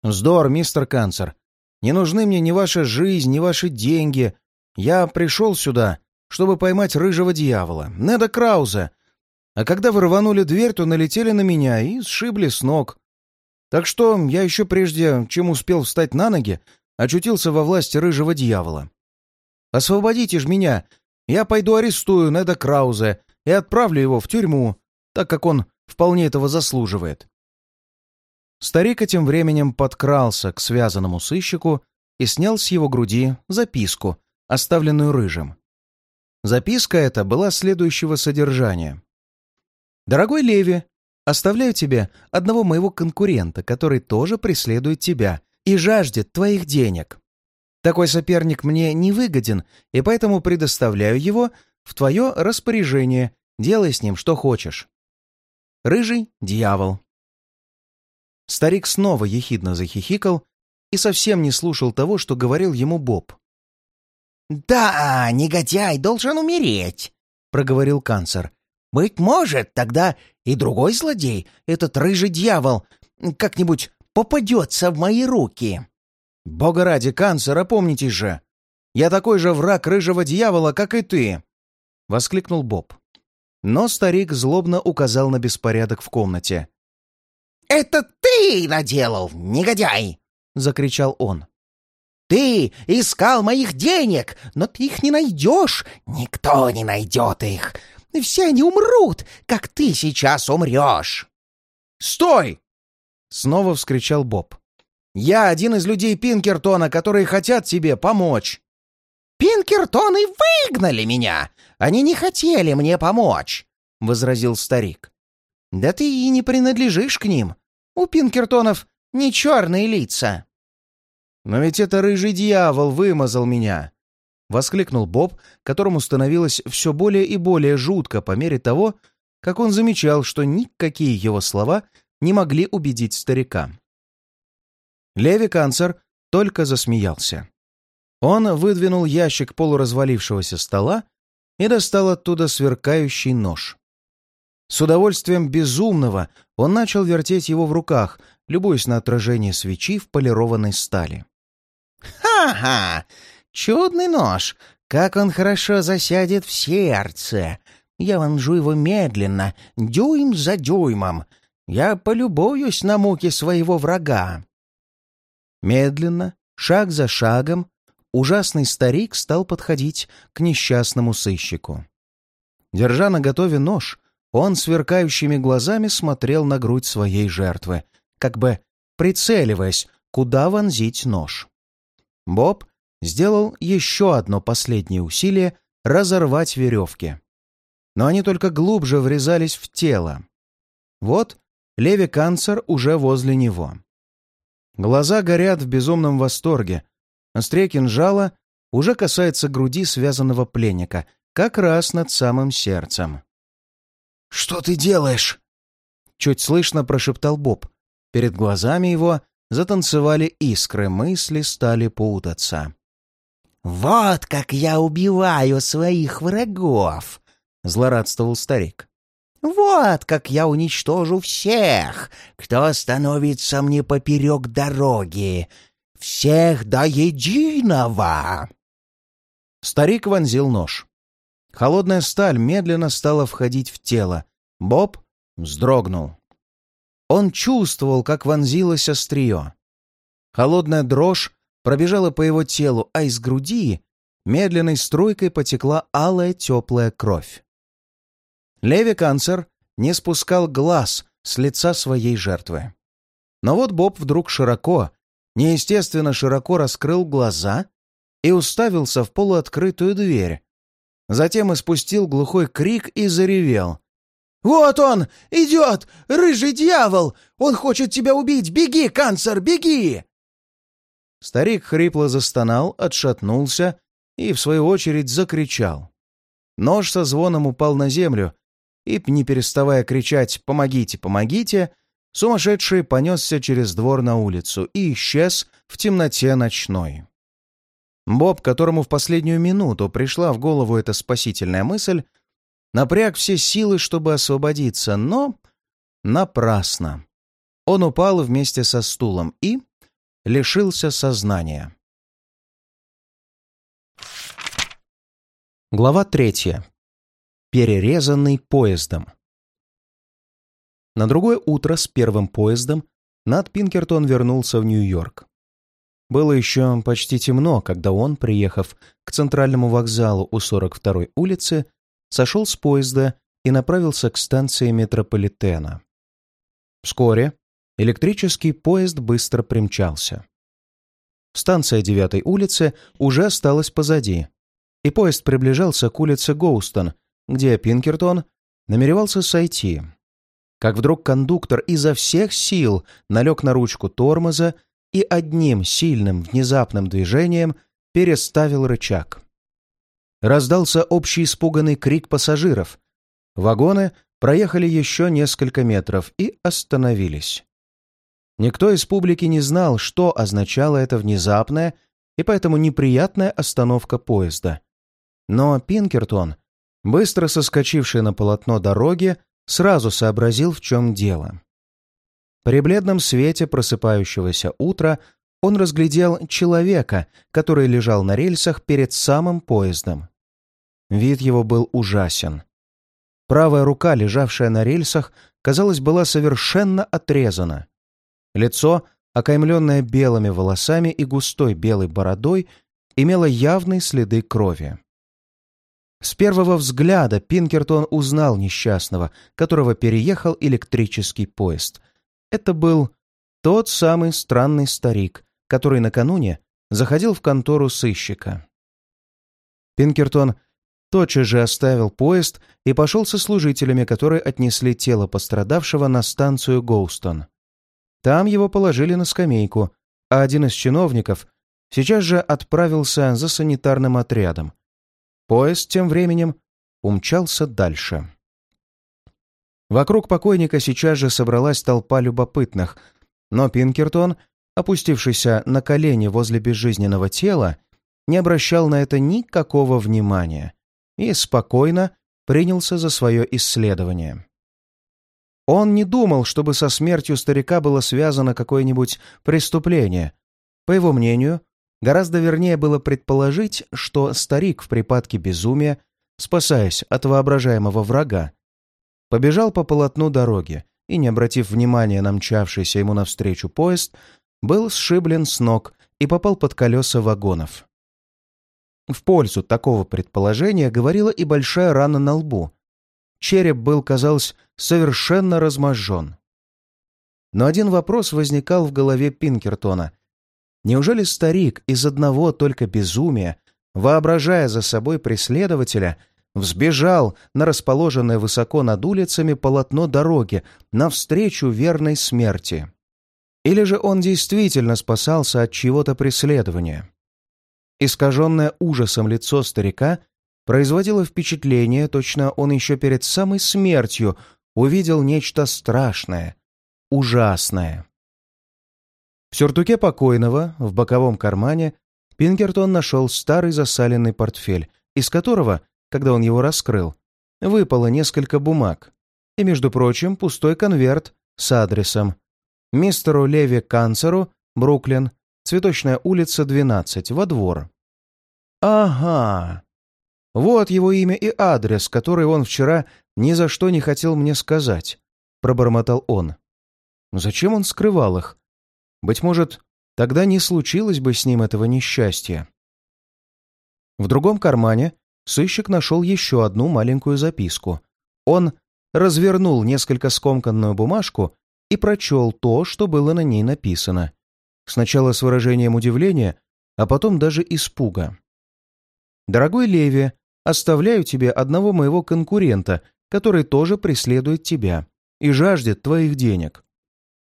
«Вздор, мистер Канцер. Не нужны мне ни ваша жизнь, ни ваши деньги. Я пришел сюда, чтобы поймать рыжего дьявола, Неда Крауза. А когда вы рванули дверь, то налетели на меня и сшибли с ног. Так что я еще прежде, чем успел встать на ноги, очутился во власти рыжего дьявола. Освободите ж меня. Я пойду арестую Неда Краузе и отправлю его в тюрьму, так как он вполне этого заслуживает. Старик этим временем подкрался к связанному сыщику и снял с его груди записку, оставленную рыжим. Записка эта была следующего содержания. «Дорогой Леви, оставляю тебе одного моего конкурента, который тоже преследует тебя и жаждет твоих денег. Такой соперник мне не выгоден, и поэтому предоставляю его в твое распоряжение, делай с ним что хочешь. Рыжий дьявол». Старик снова ехидно захихикал и совсем не слушал того, что говорил ему Боб. «Да, негодяй должен умереть», — проговорил канцер. «Быть может, тогда и другой злодей, этот рыжий дьявол, как-нибудь попадется в мои руки». «Бога ради, канцер, опомнитесь же! Я такой же враг рыжего дьявола, как и ты!» — воскликнул Боб. Но старик злобно указал на беспорядок в комнате. «Это ты наделал, негодяй!» — закричал он. «Ты искал моих денег, но ты их не найдешь. Никто не найдет их. Все они умрут, как ты сейчас умрешь». «Стой!» — снова вскричал Боб. «Я один из людей Пинкертона, которые хотят тебе помочь». «Пинкертоны выгнали меня! Они не хотели мне помочь!» — возразил старик. «Да ты и не принадлежишь к ним. У Пинкертонов не черные лица». «Но ведь это рыжий дьявол вымазал меня!» — воскликнул Боб, которому становилось все более и более жутко по мере того, как он замечал, что никакие его слова не могли убедить старика. Леви Канцер только засмеялся. Он выдвинул ящик полуразвалившегося стола и достал оттуда сверкающий нож. С удовольствием безумного он начал вертеть его в руках, любуясь на отражение свечи в полированной стали. «Ха-ха! Чудный нож! Как он хорошо засядет в сердце! Я вонжу его медленно, дюйм за дюймом. Я полюбуюсь на муки своего врага. Медленно, шаг за шагом, ужасный старик стал подходить к несчастному сыщику. Держа на готове нож, он сверкающими глазами смотрел на грудь своей жертвы, как бы прицеливаясь, куда вонзить нож. Боб сделал еще одно последнее усилие разорвать веревки. Но они только глубже врезались в тело. Вот Леви Канцер уже возле него. Глаза горят в безумном восторге. Острее кинжала уже касается груди связанного пленника, как раз над самым сердцем. «Что ты делаешь?» Чуть слышно прошептал Боб. Перед глазами его затанцевали искры, мысли стали путаться. «Вот как я убиваю своих врагов!» — злорадствовал старик. «Вот как я уничтожу всех, кто становится мне поперек дороги! Всех до единого!» Старик вонзил нож. Холодная сталь медленно стала входить в тело. Боб вздрогнул. Он чувствовал, как вонзилось острие. Холодная дрожь пробежала по его телу, а из груди медленной струйкой потекла алая теплая кровь. Леви Канцер не спускал глаз с лица своей жертвы. Но вот Боб вдруг широко, неестественно широко раскрыл глаза и уставился в полуоткрытую дверь. Затем испустил глухой крик и заревел. «Вот он! Идет! Рыжий дьявол! Он хочет тебя убить! Беги, канцер, беги!» Старик хрипло застонал, отшатнулся и, в свою очередь, закричал. Нож со звоном упал на землю, и, не переставая кричать «Помогите, помогите!», сумасшедший понесся через двор на улицу и исчез в темноте ночной. Боб, которому в последнюю минуту пришла в голову эта спасительная мысль, напряг все силы, чтобы освободиться, но напрасно. Он упал вместе со стулом и лишился сознания. Глава третья перерезанный поездом. На другое утро с первым поездом Нат Пинкертон вернулся в Нью-Йорк. Было еще почти темно, когда он, приехав к центральному вокзалу у 42-й улицы, сошел с поезда и направился к станции метрополитена. Вскоре электрический поезд быстро примчался. Станция 9-й улицы уже осталась позади, и поезд приближался к улице Гоустон, где Пинкертон намеревался сойти. Как вдруг кондуктор изо всех сил налег на ручку тормоза и одним сильным внезапным движением переставил рычаг. Раздался общий испуганный крик пассажиров. Вагоны проехали еще несколько метров и остановились. Никто из публики не знал, что означала эта внезапная и поэтому неприятная остановка поезда. Но Пинкертон быстро соскочивший на полотно дороги, сразу сообразил, в чем дело. При бледном свете просыпающегося утра он разглядел человека, который лежал на рельсах перед самым поездом. Вид его был ужасен. Правая рука, лежавшая на рельсах, казалось, была совершенно отрезана. Лицо, окаймленное белыми волосами и густой белой бородой, имело явные следы крови. С первого взгляда Пинкертон узнал несчастного, которого переехал электрический поезд. Это был тот самый странный старик, который накануне заходил в контору сыщика. Пинкертон тотчас же оставил поезд и пошел со служителями, которые отнесли тело пострадавшего на станцию Гоустон. Там его положили на скамейку, а один из чиновников сейчас же отправился за санитарным отрядом, Поезд тем временем умчался дальше. Вокруг покойника сейчас же собралась толпа любопытных, но Пинкертон, опустившийся на колени возле безжизненного тела, не обращал на это никакого внимания и спокойно принялся за свое исследование. Он не думал, чтобы со смертью старика было связано какое-нибудь преступление. По его мнению, Гораздо вернее было предположить, что старик в припадке безумия, спасаясь от воображаемого врага, побежал по полотну дороги и, не обратив внимания на мчавшийся ему навстречу поезд, был сшиблен с ног и попал под колеса вагонов. В пользу такого предположения говорила и большая рана на лбу. Череп был, казалось, совершенно разможжен. Но один вопрос возникал в голове Пинкертона. Неужели старик из одного только безумия, воображая за собой преследователя, взбежал на расположенное высоко над улицами полотно дороги навстречу верной смерти? Или же он действительно спасался от чего-то преследования? Искаженное ужасом лицо старика производило впечатление, точно он еще перед самой смертью увидел нечто страшное, ужасное. В сюртуке покойного, в боковом кармане, Пинкертон нашел старый засаленный портфель, из которого, когда он его раскрыл, выпало несколько бумаг и, между прочим, пустой конверт с адресом мистеру Леви Канцеру, Бруклин, Цветочная улица, 12, во двор. Ага. Вот его имя и адрес, который он вчера ни за что не хотел мне сказать, пробормотал он. Зачем он скрывал их? Быть может, тогда не случилось бы с ним этого несчастья. В другом кармане сыщик нашел еще одну маленькую записку. Он развернул несколько скомканную бумажку и прочел то, что было на ней написано. Сначала с выражением удивления, а потом даже испуга. «Дорогой Леви, оставляю тебе одного моего конкурента, который тоже преследует тебя и жаждет твоих денег.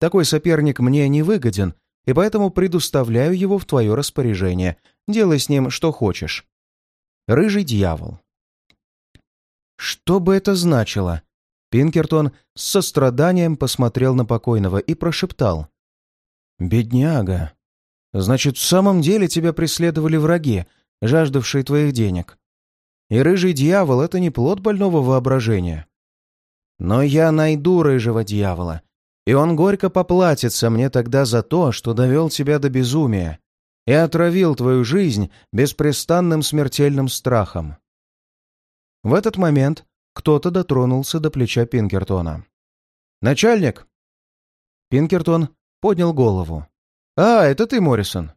Такой соперник мне не выгоден, и поэтому предоставляю его в твое распоряжение. Делай с ним что хочешь. Рыжий дьявол». Что бы это значило? Пинкертон с состраданием посмотрел на покойного и прошептал. «Бедняга! Значит, в самом деле тебя преследовали враги, жаждавшие твоих денег. И рыжий дьявол — это не плод больного воображения. Но я найду рыжего дьявола, и он горько поплатится мне тогда за то, что довел тебя до безумия и отравил твою жизнь беспрестанным смертельным страхом». В этот момент кто-то дотронулся до плеча Пинкертона. «Начальник!» Пинкертон поднял голову. «А, это ты, Моррисон!»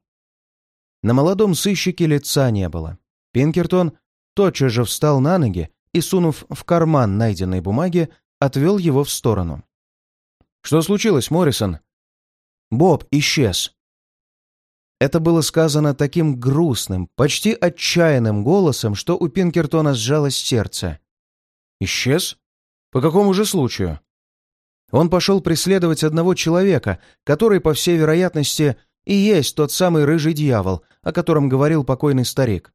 На молодом сыщике лица не было. Пинкертон тотчас же встал на ноги и, сунув в карман найденной бумаги, отвел его в сторону. «Что случилось, Моррисон?» «Боб исчез». Это было сказано таким грустным, почти отчаянным голосом, что у Пинкертона сжалось сердце. Исчез? По какому же случаю? Он пошел преследовать одного человека, который, по всей вероятности, и есть тот самый рыжий дьявол, о котором говорил покойный старик.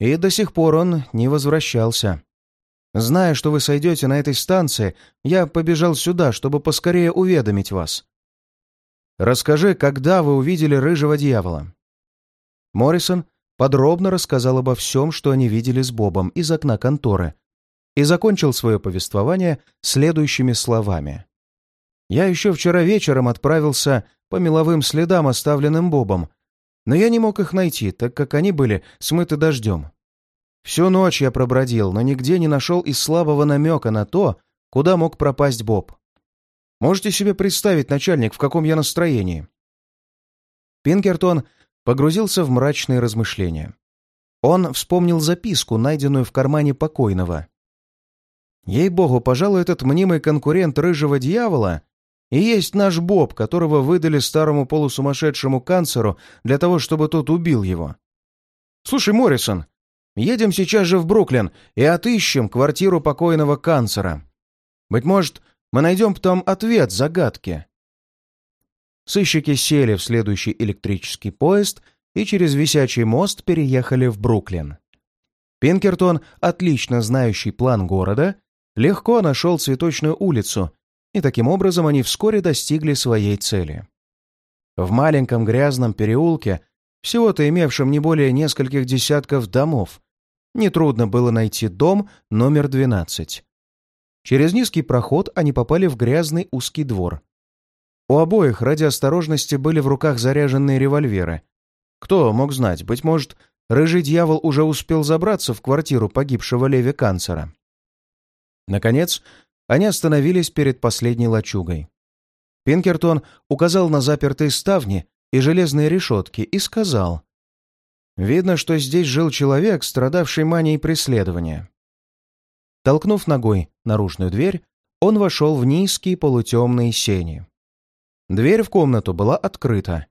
И до сих пор он не возвращался. Зная, что вы сойдете на этой станции, я побежал сюда, чтобы поскорее уведомить вас. Расскажи, когда вы увидели рыжего дьявола?» Моррисон подробно рассказал обо всем, что они видели с Бобом из окна конторы, и закончил свое повествование следующими словами. «Я еще вчера вечером отправился по меловым следам, оставленным Бобом, но я не мог их найти, так как они были смыты дождем. Всю ночь я пробродил, но нигде не нашел и слабого намека на то, куда мог пропасть Боб. Можете себе представить, начальник, в каком я настроении?» Пинкертон погрузился в мрачные размышления. Он вспомнил записку, найденную в кармане покойного. Ей-богу, пожалуй, этот мнимый конкурент рыжего дьявола и есть наш Боб, которого выдали старому полусумасшедшему канцеру для того, чтобы тот убил его. Слушай, Моррисон, едем сейчас же в Бруклин и отыщем квартиру покойного канцера. Быть может, мы найдем там ответ загадки. Сыщики сели в следующий электрический поезд и через висячий мост переехали в Бруклин. Пинкертон, отлично знающий план города, легко нашел цветочную улицу, и таким образом они вскоре достигли своей цели. В маленьком грязном переулке, всего-то имевшем не более нескольких десятков домов, нетрудно было найти дом номер 12. Через низкий проход они попали в грязный узкий двор. У обоих ради осторожности были в руках заряженные револьверы. Кто мог знать, быть может, рыжий дьявол уже успел забраться в квартиру погибшего Леви Канцера. Наконец, они остановились перед последней лачугой. Пинкертон указал на запертые ставни и железные решетки и сказал. Видно, что здесь жил человек, страдавший манией преследования. Толкнув ногой наружную дверь, он вошел в низкие полутемные сени. Дверь в комнату была открыта.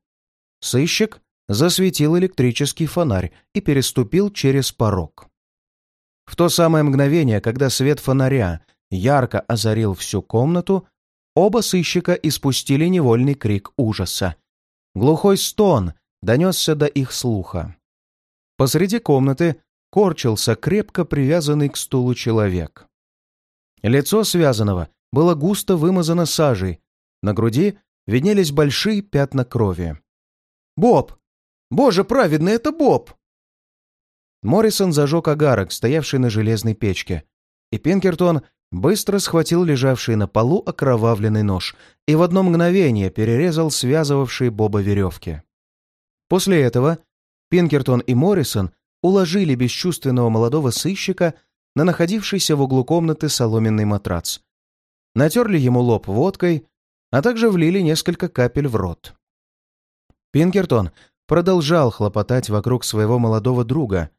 Сыщик засветил электрический фонарь и переступил через порог. В то самое мгновение, когда свет фонаря ярко озарил всю комнату, оба сыщика испустили невольный крик ужаса. Глухой стон донесся до их слуха. Посреди комнаты корчился крепко привязанный к стулу человек. Лицо связанного было густо вымазано сажей, на груди виднелись большие пятна крови. «Боб! Боже праведный, это Боб!» Моррисон зажег огарок, стоявший на железной печке, и Пинкертон быстро схватил лежавший на полу окровавленный нож и в одно мгновение перерезал связывавшие Боба веревки. После этого Пинкертон и Моррисон уложили бесчувственного молодого сыщика на находившийся в углу комнаты соломенный матрац, натерли ему лоб водкой, а также влили несколько капель в рот. Пинкертон продолжал хлопотать вокруг своего молодого друга,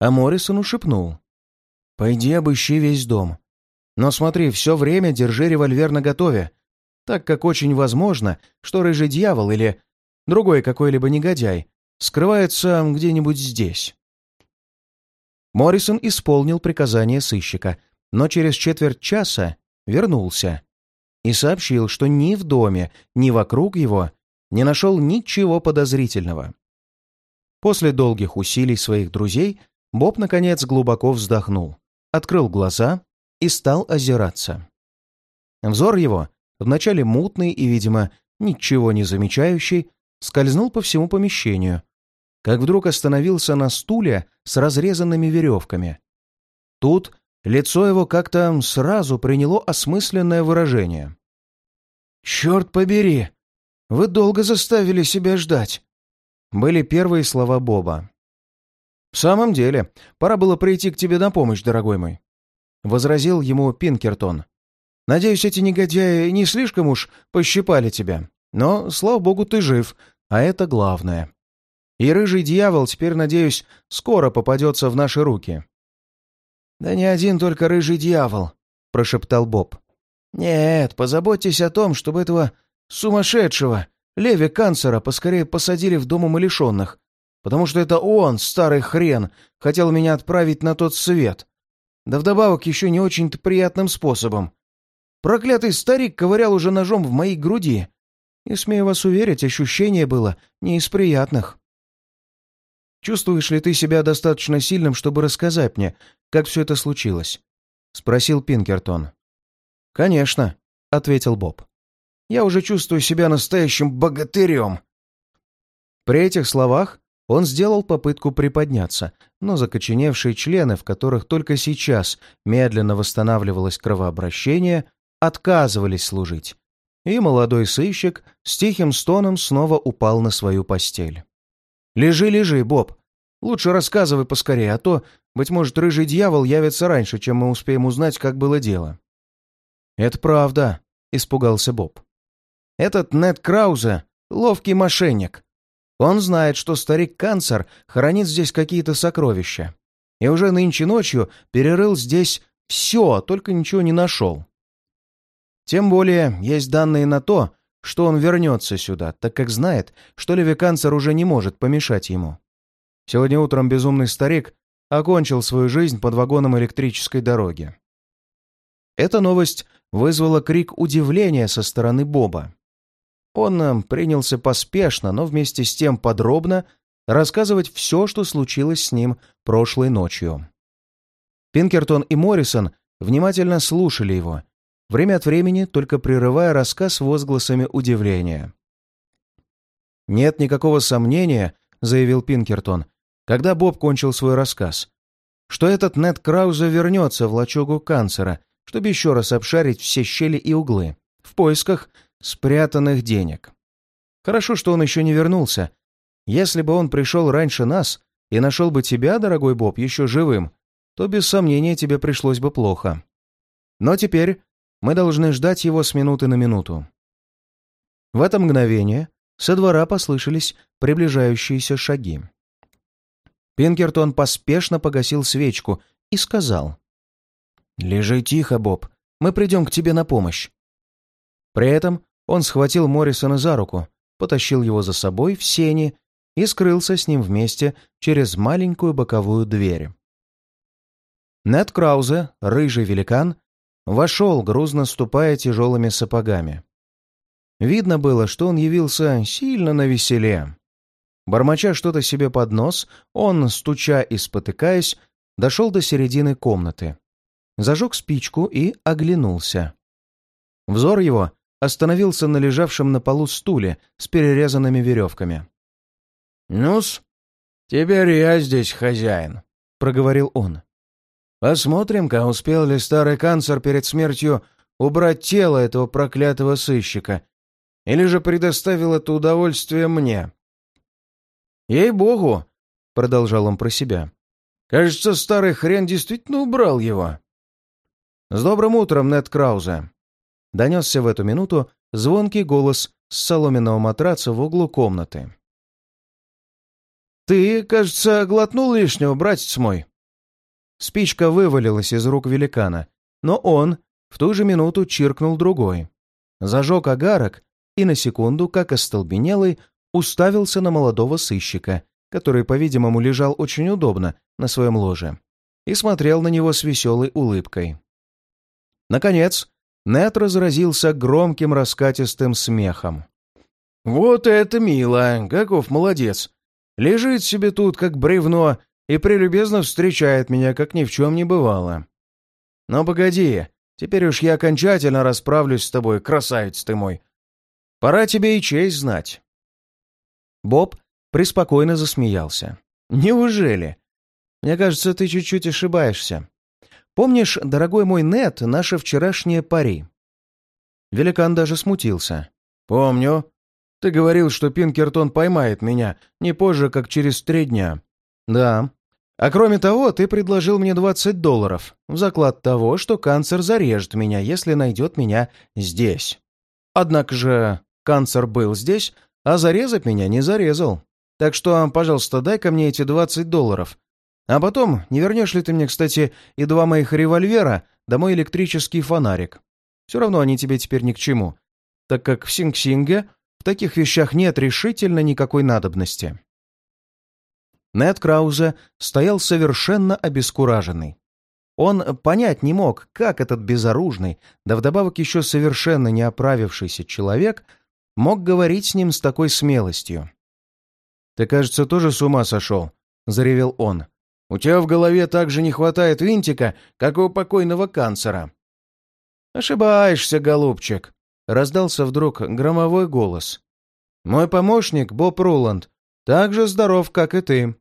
а Моррисон ушепнул. «Пойди обыщи весь дом. Но смотри, все время держи револьвер наготове, так как очень возможно, что рыжий дьявол или другой какой-либо негодяй скрывается где-нибудь здесь». Моррисон исполнил приказание сыщика, но через четверть часа вернулся и сообщил, что ни в доме, ни вокруг его не нашел ничего подозрительного. После долгих усилий своих друзей Боб, наконец, глубоко вздохнул, открыл глаза и стал озираться. Взор его, вначале мутный и, видимо, ничего не замечающий, скользнул по всему помещению, как вдруг остановился на стуле с разрезанными веревками. Тут лицо его как-то сразу приняло осмысленное выражение. «Черт побери! Вы долго заставили себя ждать!» Были первые слова Боба. «В самом деле, пора было прийти к тебе на помощь, дорогой мой», — возразил ему Пинкертон. «Надеюсь, эти негодяи не слишком уж пощипали тебя. Но, слава богу, ты жив, а это главное. И рыжий дьявол теперь, надеюсь, скоро попадется в наши руки». «Да не один только рыжий дьявол», — прошептал Боб. «Нет, позаботьтесь о том, чтобы этого сумасшедшего, Леви Канцера, поскорее посадили в дом умалишенных, потому что это он, старый хрен, хотел меня отправить на тот свет. Да вдобавок еще не очень-то приятным способом. Проклятый старик ковырял уже ножом в моей груди. И, смею вас уверить, ощущение было не из приятных. «Чувствуешь ли ты себя достаточно сильным, чтобы рассказать мне, как все это случилось?» — спросил Пинкертон. «Конечно», — ответил Боб. «Я уже чувствую себя настоящим богатырем». При этих словах он сделал попытку приподняться, но закоченевшие члены, в которых только сейчас медленно восстанавливалось кровообращение, отказывались служить. И молодой сыщик с тихим стоном снова упал на свою постель. «Лежи, лежи, Боб. Лучше рассказывай поскорее, а то, быть может, рыжий дьявол явится раньше, чем мы успеем узнать, как было дело». «Это правда», — испугался Боб. «Этот Нед Краузе — ловкий мошенник. Он знает, что старик Канцер хранит здесь какие-то сокровища. И уже нынче ночью перерыл здесь все, только ничего не нашел. Тем более есть данные на то, что он вернется сюда, так как знает, что Левиканцер уже не может помешать ему. Сегодня утром безумный старик окончил свою жизнь под вагоном электрической дороги. Эта новость вызвала крик удивления со стороны Боба. Он э, принялся поспешно, но вместе с тем подробно рассказывать все, что случилось с ним прошлой ночью. Пинкертон и Моррисон внимательно слушали его, время от времени только прерывая рассказ возгласами удивления. «Нет никакого сомнения», — заявил Пинкертон, когда Боб кончил свой рассказ, «что этот Нед Краузе вернется в лачугу канцера, чтобы еще раз обшарить все щели и углы, в поисках спрятанных денег. Хорошо, что он еще не вернулся. Если бы он пришел раньше нас и нашел бы тебя, дорогой Боб, еще живым, то без сомнения тебе пришлось бы плохо. Но теперь мы должны ждать его с минуты на минуту. В это мгновение со двора послышались приближающиеся шаги. Пинкертон поспешно погасил свечку и сказал. «Лежи тихо, Боб, мы придем к тебе на помощь». При этом он схватил Моррисона за руку, потащил его за собой в сени и скрылся с ним вместе через маленькую боковую дверь. Нед Краузе, рыжий великан, вошел, грузно ступая тяжелыми сапогами. Видно было, что он явился сильно навеселе. Бормоча что-то себе под нос, он, стуча и спотыкаясь, дошел до середины комнаты. Зажег спичку и оглянулся. Взор его остановился на лежавшем на полу стуле с перерезанными веревками. «Ну-с, теперь я здесь хозяин», — проговорил он. «Посмотрим-ка, успел ли старый канцер перед смертью убрать тело этого проклятого сыщика, или же предоставил это удовольствие мне». «Ей-богу», — продолжал он про себя, — «кажется, старый хрен действительно убрал его». «С добрым утром, Нед Краузе!» Донесся в эту минуту звонкий голос с соломенного матраца в углу комнаты. «Ты, кажется, глотнул лишнего, братец мой!» Спичка вывалилась из рук великана, но он в ту же минуту чиркнул другой. Зажег огарок и на секунду, как остолбенелый, уставился на молодого сыщика, который, по-видимому, лежал очень удобно на своем ложе, и смотрел на него с веселой улыбкой. Наконец, Нет разразился громким раскатистым смехом. «Вот это мило! Каков молодец! Лежит себе тут, как бревно, и прелюбезно встречает меня, как ни в чем не бывало. Но погоди, теперь уж я окончательно расправлюсь с тобой, красавец ты мой. Пора тебе и честь знать». Боб преспокойно засмеялся. «Неужели? Мне кажется, ты чуть-чуть ошибаешься. Помнишь, дорогой мой Нет, наше вчерашнее пари?» Великан даже смутился. «Помню. Ты говорил, что Пинкертон поймает меня не позже, как через три дня». «Да. А кроме того, ты предложил мне 20 долларов в заклад того, что канцер зарежет меня, если найдет меня здесь. Однако же канцер был здесь, а зарезать меня не зарезал. Так что, пожалуйста, дай-ка мне эти 20 долларов, а потом, не вернешь ли ты мне, кстати, и два моих револьвера, да мой электрический фонарик? Все равно они тебе теперь ни к чему, так как в Синг-Синге в таких вещах нет решительно никакой надобности». Нед Краузе стоял совершенно обескураженный. Он понять не мог, как этот безоружный, да вдобавок еще совершенно не оправившийся человек мог говорить с ним с такой смелостью. «Ты, кажется, тоже с ума сошел», — заревел он. У тебя в голове так же не хватает винтика, как у покойного канцера». «Ошибаешься, голубчик», — раздался вдруг громовой голос. «Мой помощник, Боб Руланд, так же здоров, как и ты».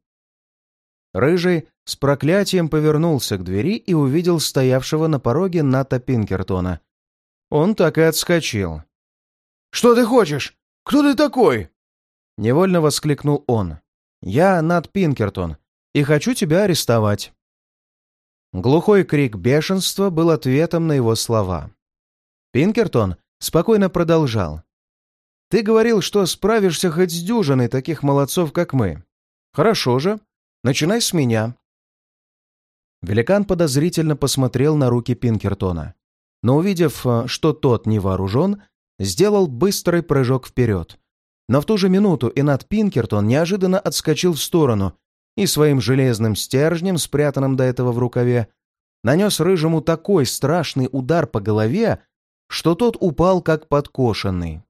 Рыжий с проклятием повернулся к двери и увидел стоявшего на пороге Ната Пинкертона. Он так и отскочил. «Что ты хочешь? Кто ты такой?» Невольно воскликнул он. «Я Нат Пинкертон, и хочу тебя арестовать». Глухой крик бешенства был ответом на его слова. Пинкертон спокойно продолжал. «Ты говорил, что справишься хоть с дюжиной таких молодцов, как мы. Хорошо же. Начинай с меня». Великан подозрительно посмотрел на руки Пинкертона, но, увидев, э, что тот не вооружен, сделал быстрый прыжок вперед. Но в ту же минуту Инат Пинкертон неожиданно отскочил в сторону и своим железным стержнем, спрятанным до этого в рукаве, нанес рыжему такой страшный удар по голове, что тот упал как подкошенный.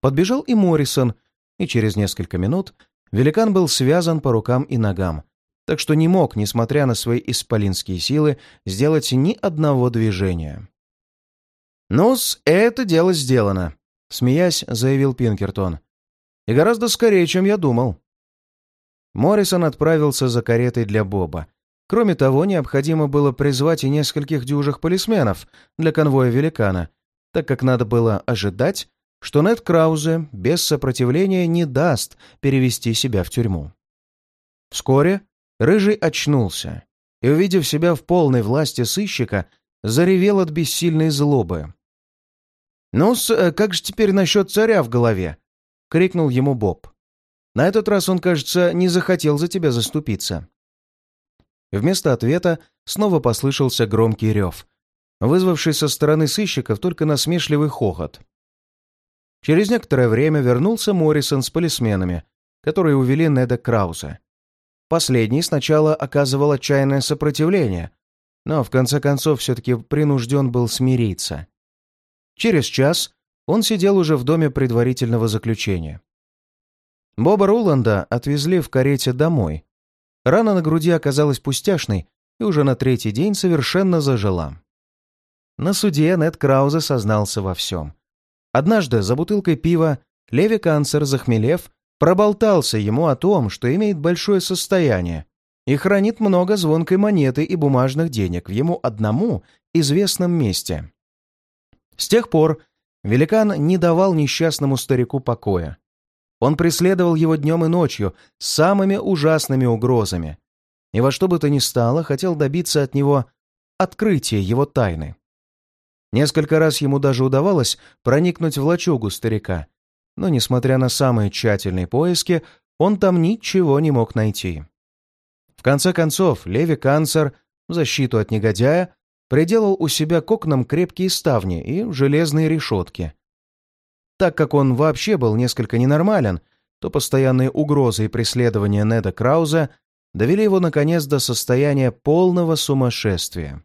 Подбежал и Моррисон, и через несколько минут великан был связан по рукам и ногам, так что не мог, несмотря на свои исполинские силы, сделать ни одного движения. «Ну-с, это дело сделано», — смеясь, заявил Пинкертон. «И гораздо скорее, чем я думал». Моррисон отправился за каретой для Боба. Кроме того, необходимо было призвать и нескольких дюжих полисменов для конвоя великана, так как надо было ожидать, что Нед Краузе без сопротивления не даст перевести себя в тюрьму. Вскоре Рыжий очнулся и, увидев себя в полной власти сыщика, заревел от бессильной злобы. ну как же теперь насчет царя в голове?» — крикнул ему Боб. На этот раз он, кажется, не захотел за тебя заступиться. Вместо ответа снова послышался громкий рев, вызвавший со стороны сыщиков только насмешливый хохот. Через некоторое время вернулся Моррисон с полисменами, которые увели Неда Крауза. Последний сначала оказывал отчаянное сопротивление, но в конце концов все-таки принужден был смириться. Через час он сидел уже в доме предварительного заключения. Боба Руланда отвезли в карете домой. Рана на груди оказалась пустяшной и уже на третий день совершенно зажила. На суде Нед Краузе сознался во всем. Однажды за бутылкой пива Леви Канцер, захмелев, проболтался ему о том, что имеет большое состояние и хранит много звонкой монеты и бумажных денег в ему одному известном месте. С тех пор великан не давал несчастному старику покоя. Он преследовал его днем и ночью с самыми ужасными угрозами и во что бы то ни стало хотел добиться от него открытия его тайны. Несколько раз ему даже удавалось проникнуть в лачугу старика, но, несмотря на самые тщательные поиски, он там ничего не мог найти. В конце концов, Леви Канцер, в защиту от негодяя, приделал у себя к окнам крепкие ставни и железные решетки. Так как он вообще был несколько ненормален, то постоянные угрозы и преследования Неда Крауза довели его, наконец, до состояния полного сумасшествия.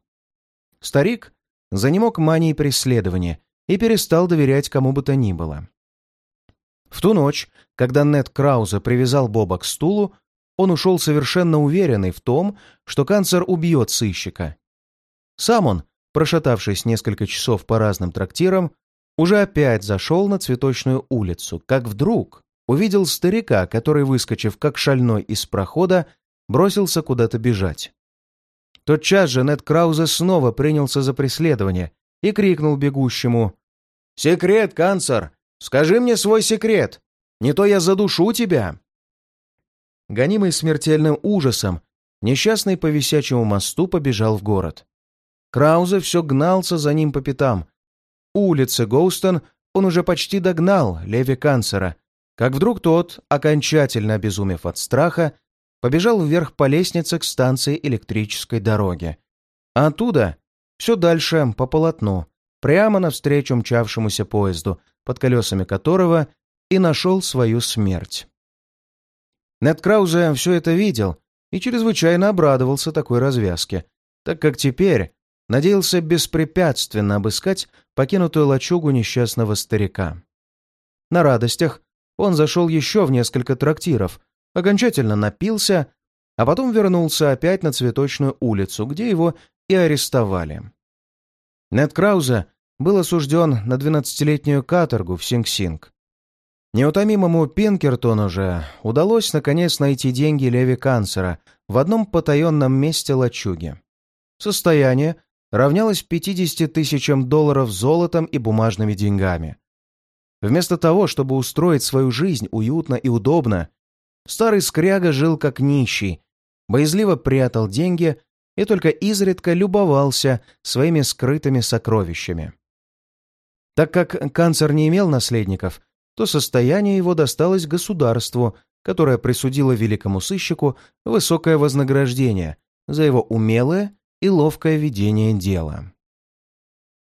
Старик занемог манией преследования и перестал доверять кому бы то ни было. В ту ночь, когда Нед Крауза привязал Боба к стулу, он ушел совершенно уверенный в том, что канцер убьет сыщика. Сам он, прошатавшись несколько часов по разным трактирам, уже опять зашел на цветочную улицу, как вдруг увидел старика, который, выскочив как шальной из прохода, бросился куда-то бежать. Тотчас же Нед Краузе снова принялся за преследование и крикнул бегущему «Секрет, канцер! Скажи мне свой секрет! Не то я задушу тебя!» Гонимый смертельным ужасом, несчастный по висячему мосту побежал в город. Краузе все гнался за ним по пятам. Улицы Гоустон он уже почти догнал Леви Канцера, как вдруг тот, окончательно обезумев от страха, побежал вверх по лестнице к станции электрической дороги. А оттуда все дальше по полотну, прямо навстречу мчавшемуся поезду, под колесами которого и нашел свою смерть. Нед Краузе все это видел и чрезвычайно обрадовался такой развязке, так как теперь надеялся беспрепятственно обыскать покинутую лачугу несчастного старика. На радостях он зашел еще в несколько трактиров, окончательно напился, а потом вернулся опять на Цветочную улицу, где его и арестовали. Нед Краузе был осужден на 12-летнюю каторгу в Синг-Синг. Неутомимому Пинкертону же удалось наконец найти деньги Леви Канцера в одном потаенном месте лачуги. Состояние равнялось 50 тысячам долларов золотом и бумажными деньгами. Вместо того, чтобы устроить свою жизнь уютно и удобно, Старый скряга жил как нищий, боязливо прятал деньги и только изредка любовался своими скрытыми сокровищами. Так как канцер не имел наследников, то состояние его досталось государству, которое присудило великому сыщику высокое вознаграждение за его умелое и ловкое ведение дела.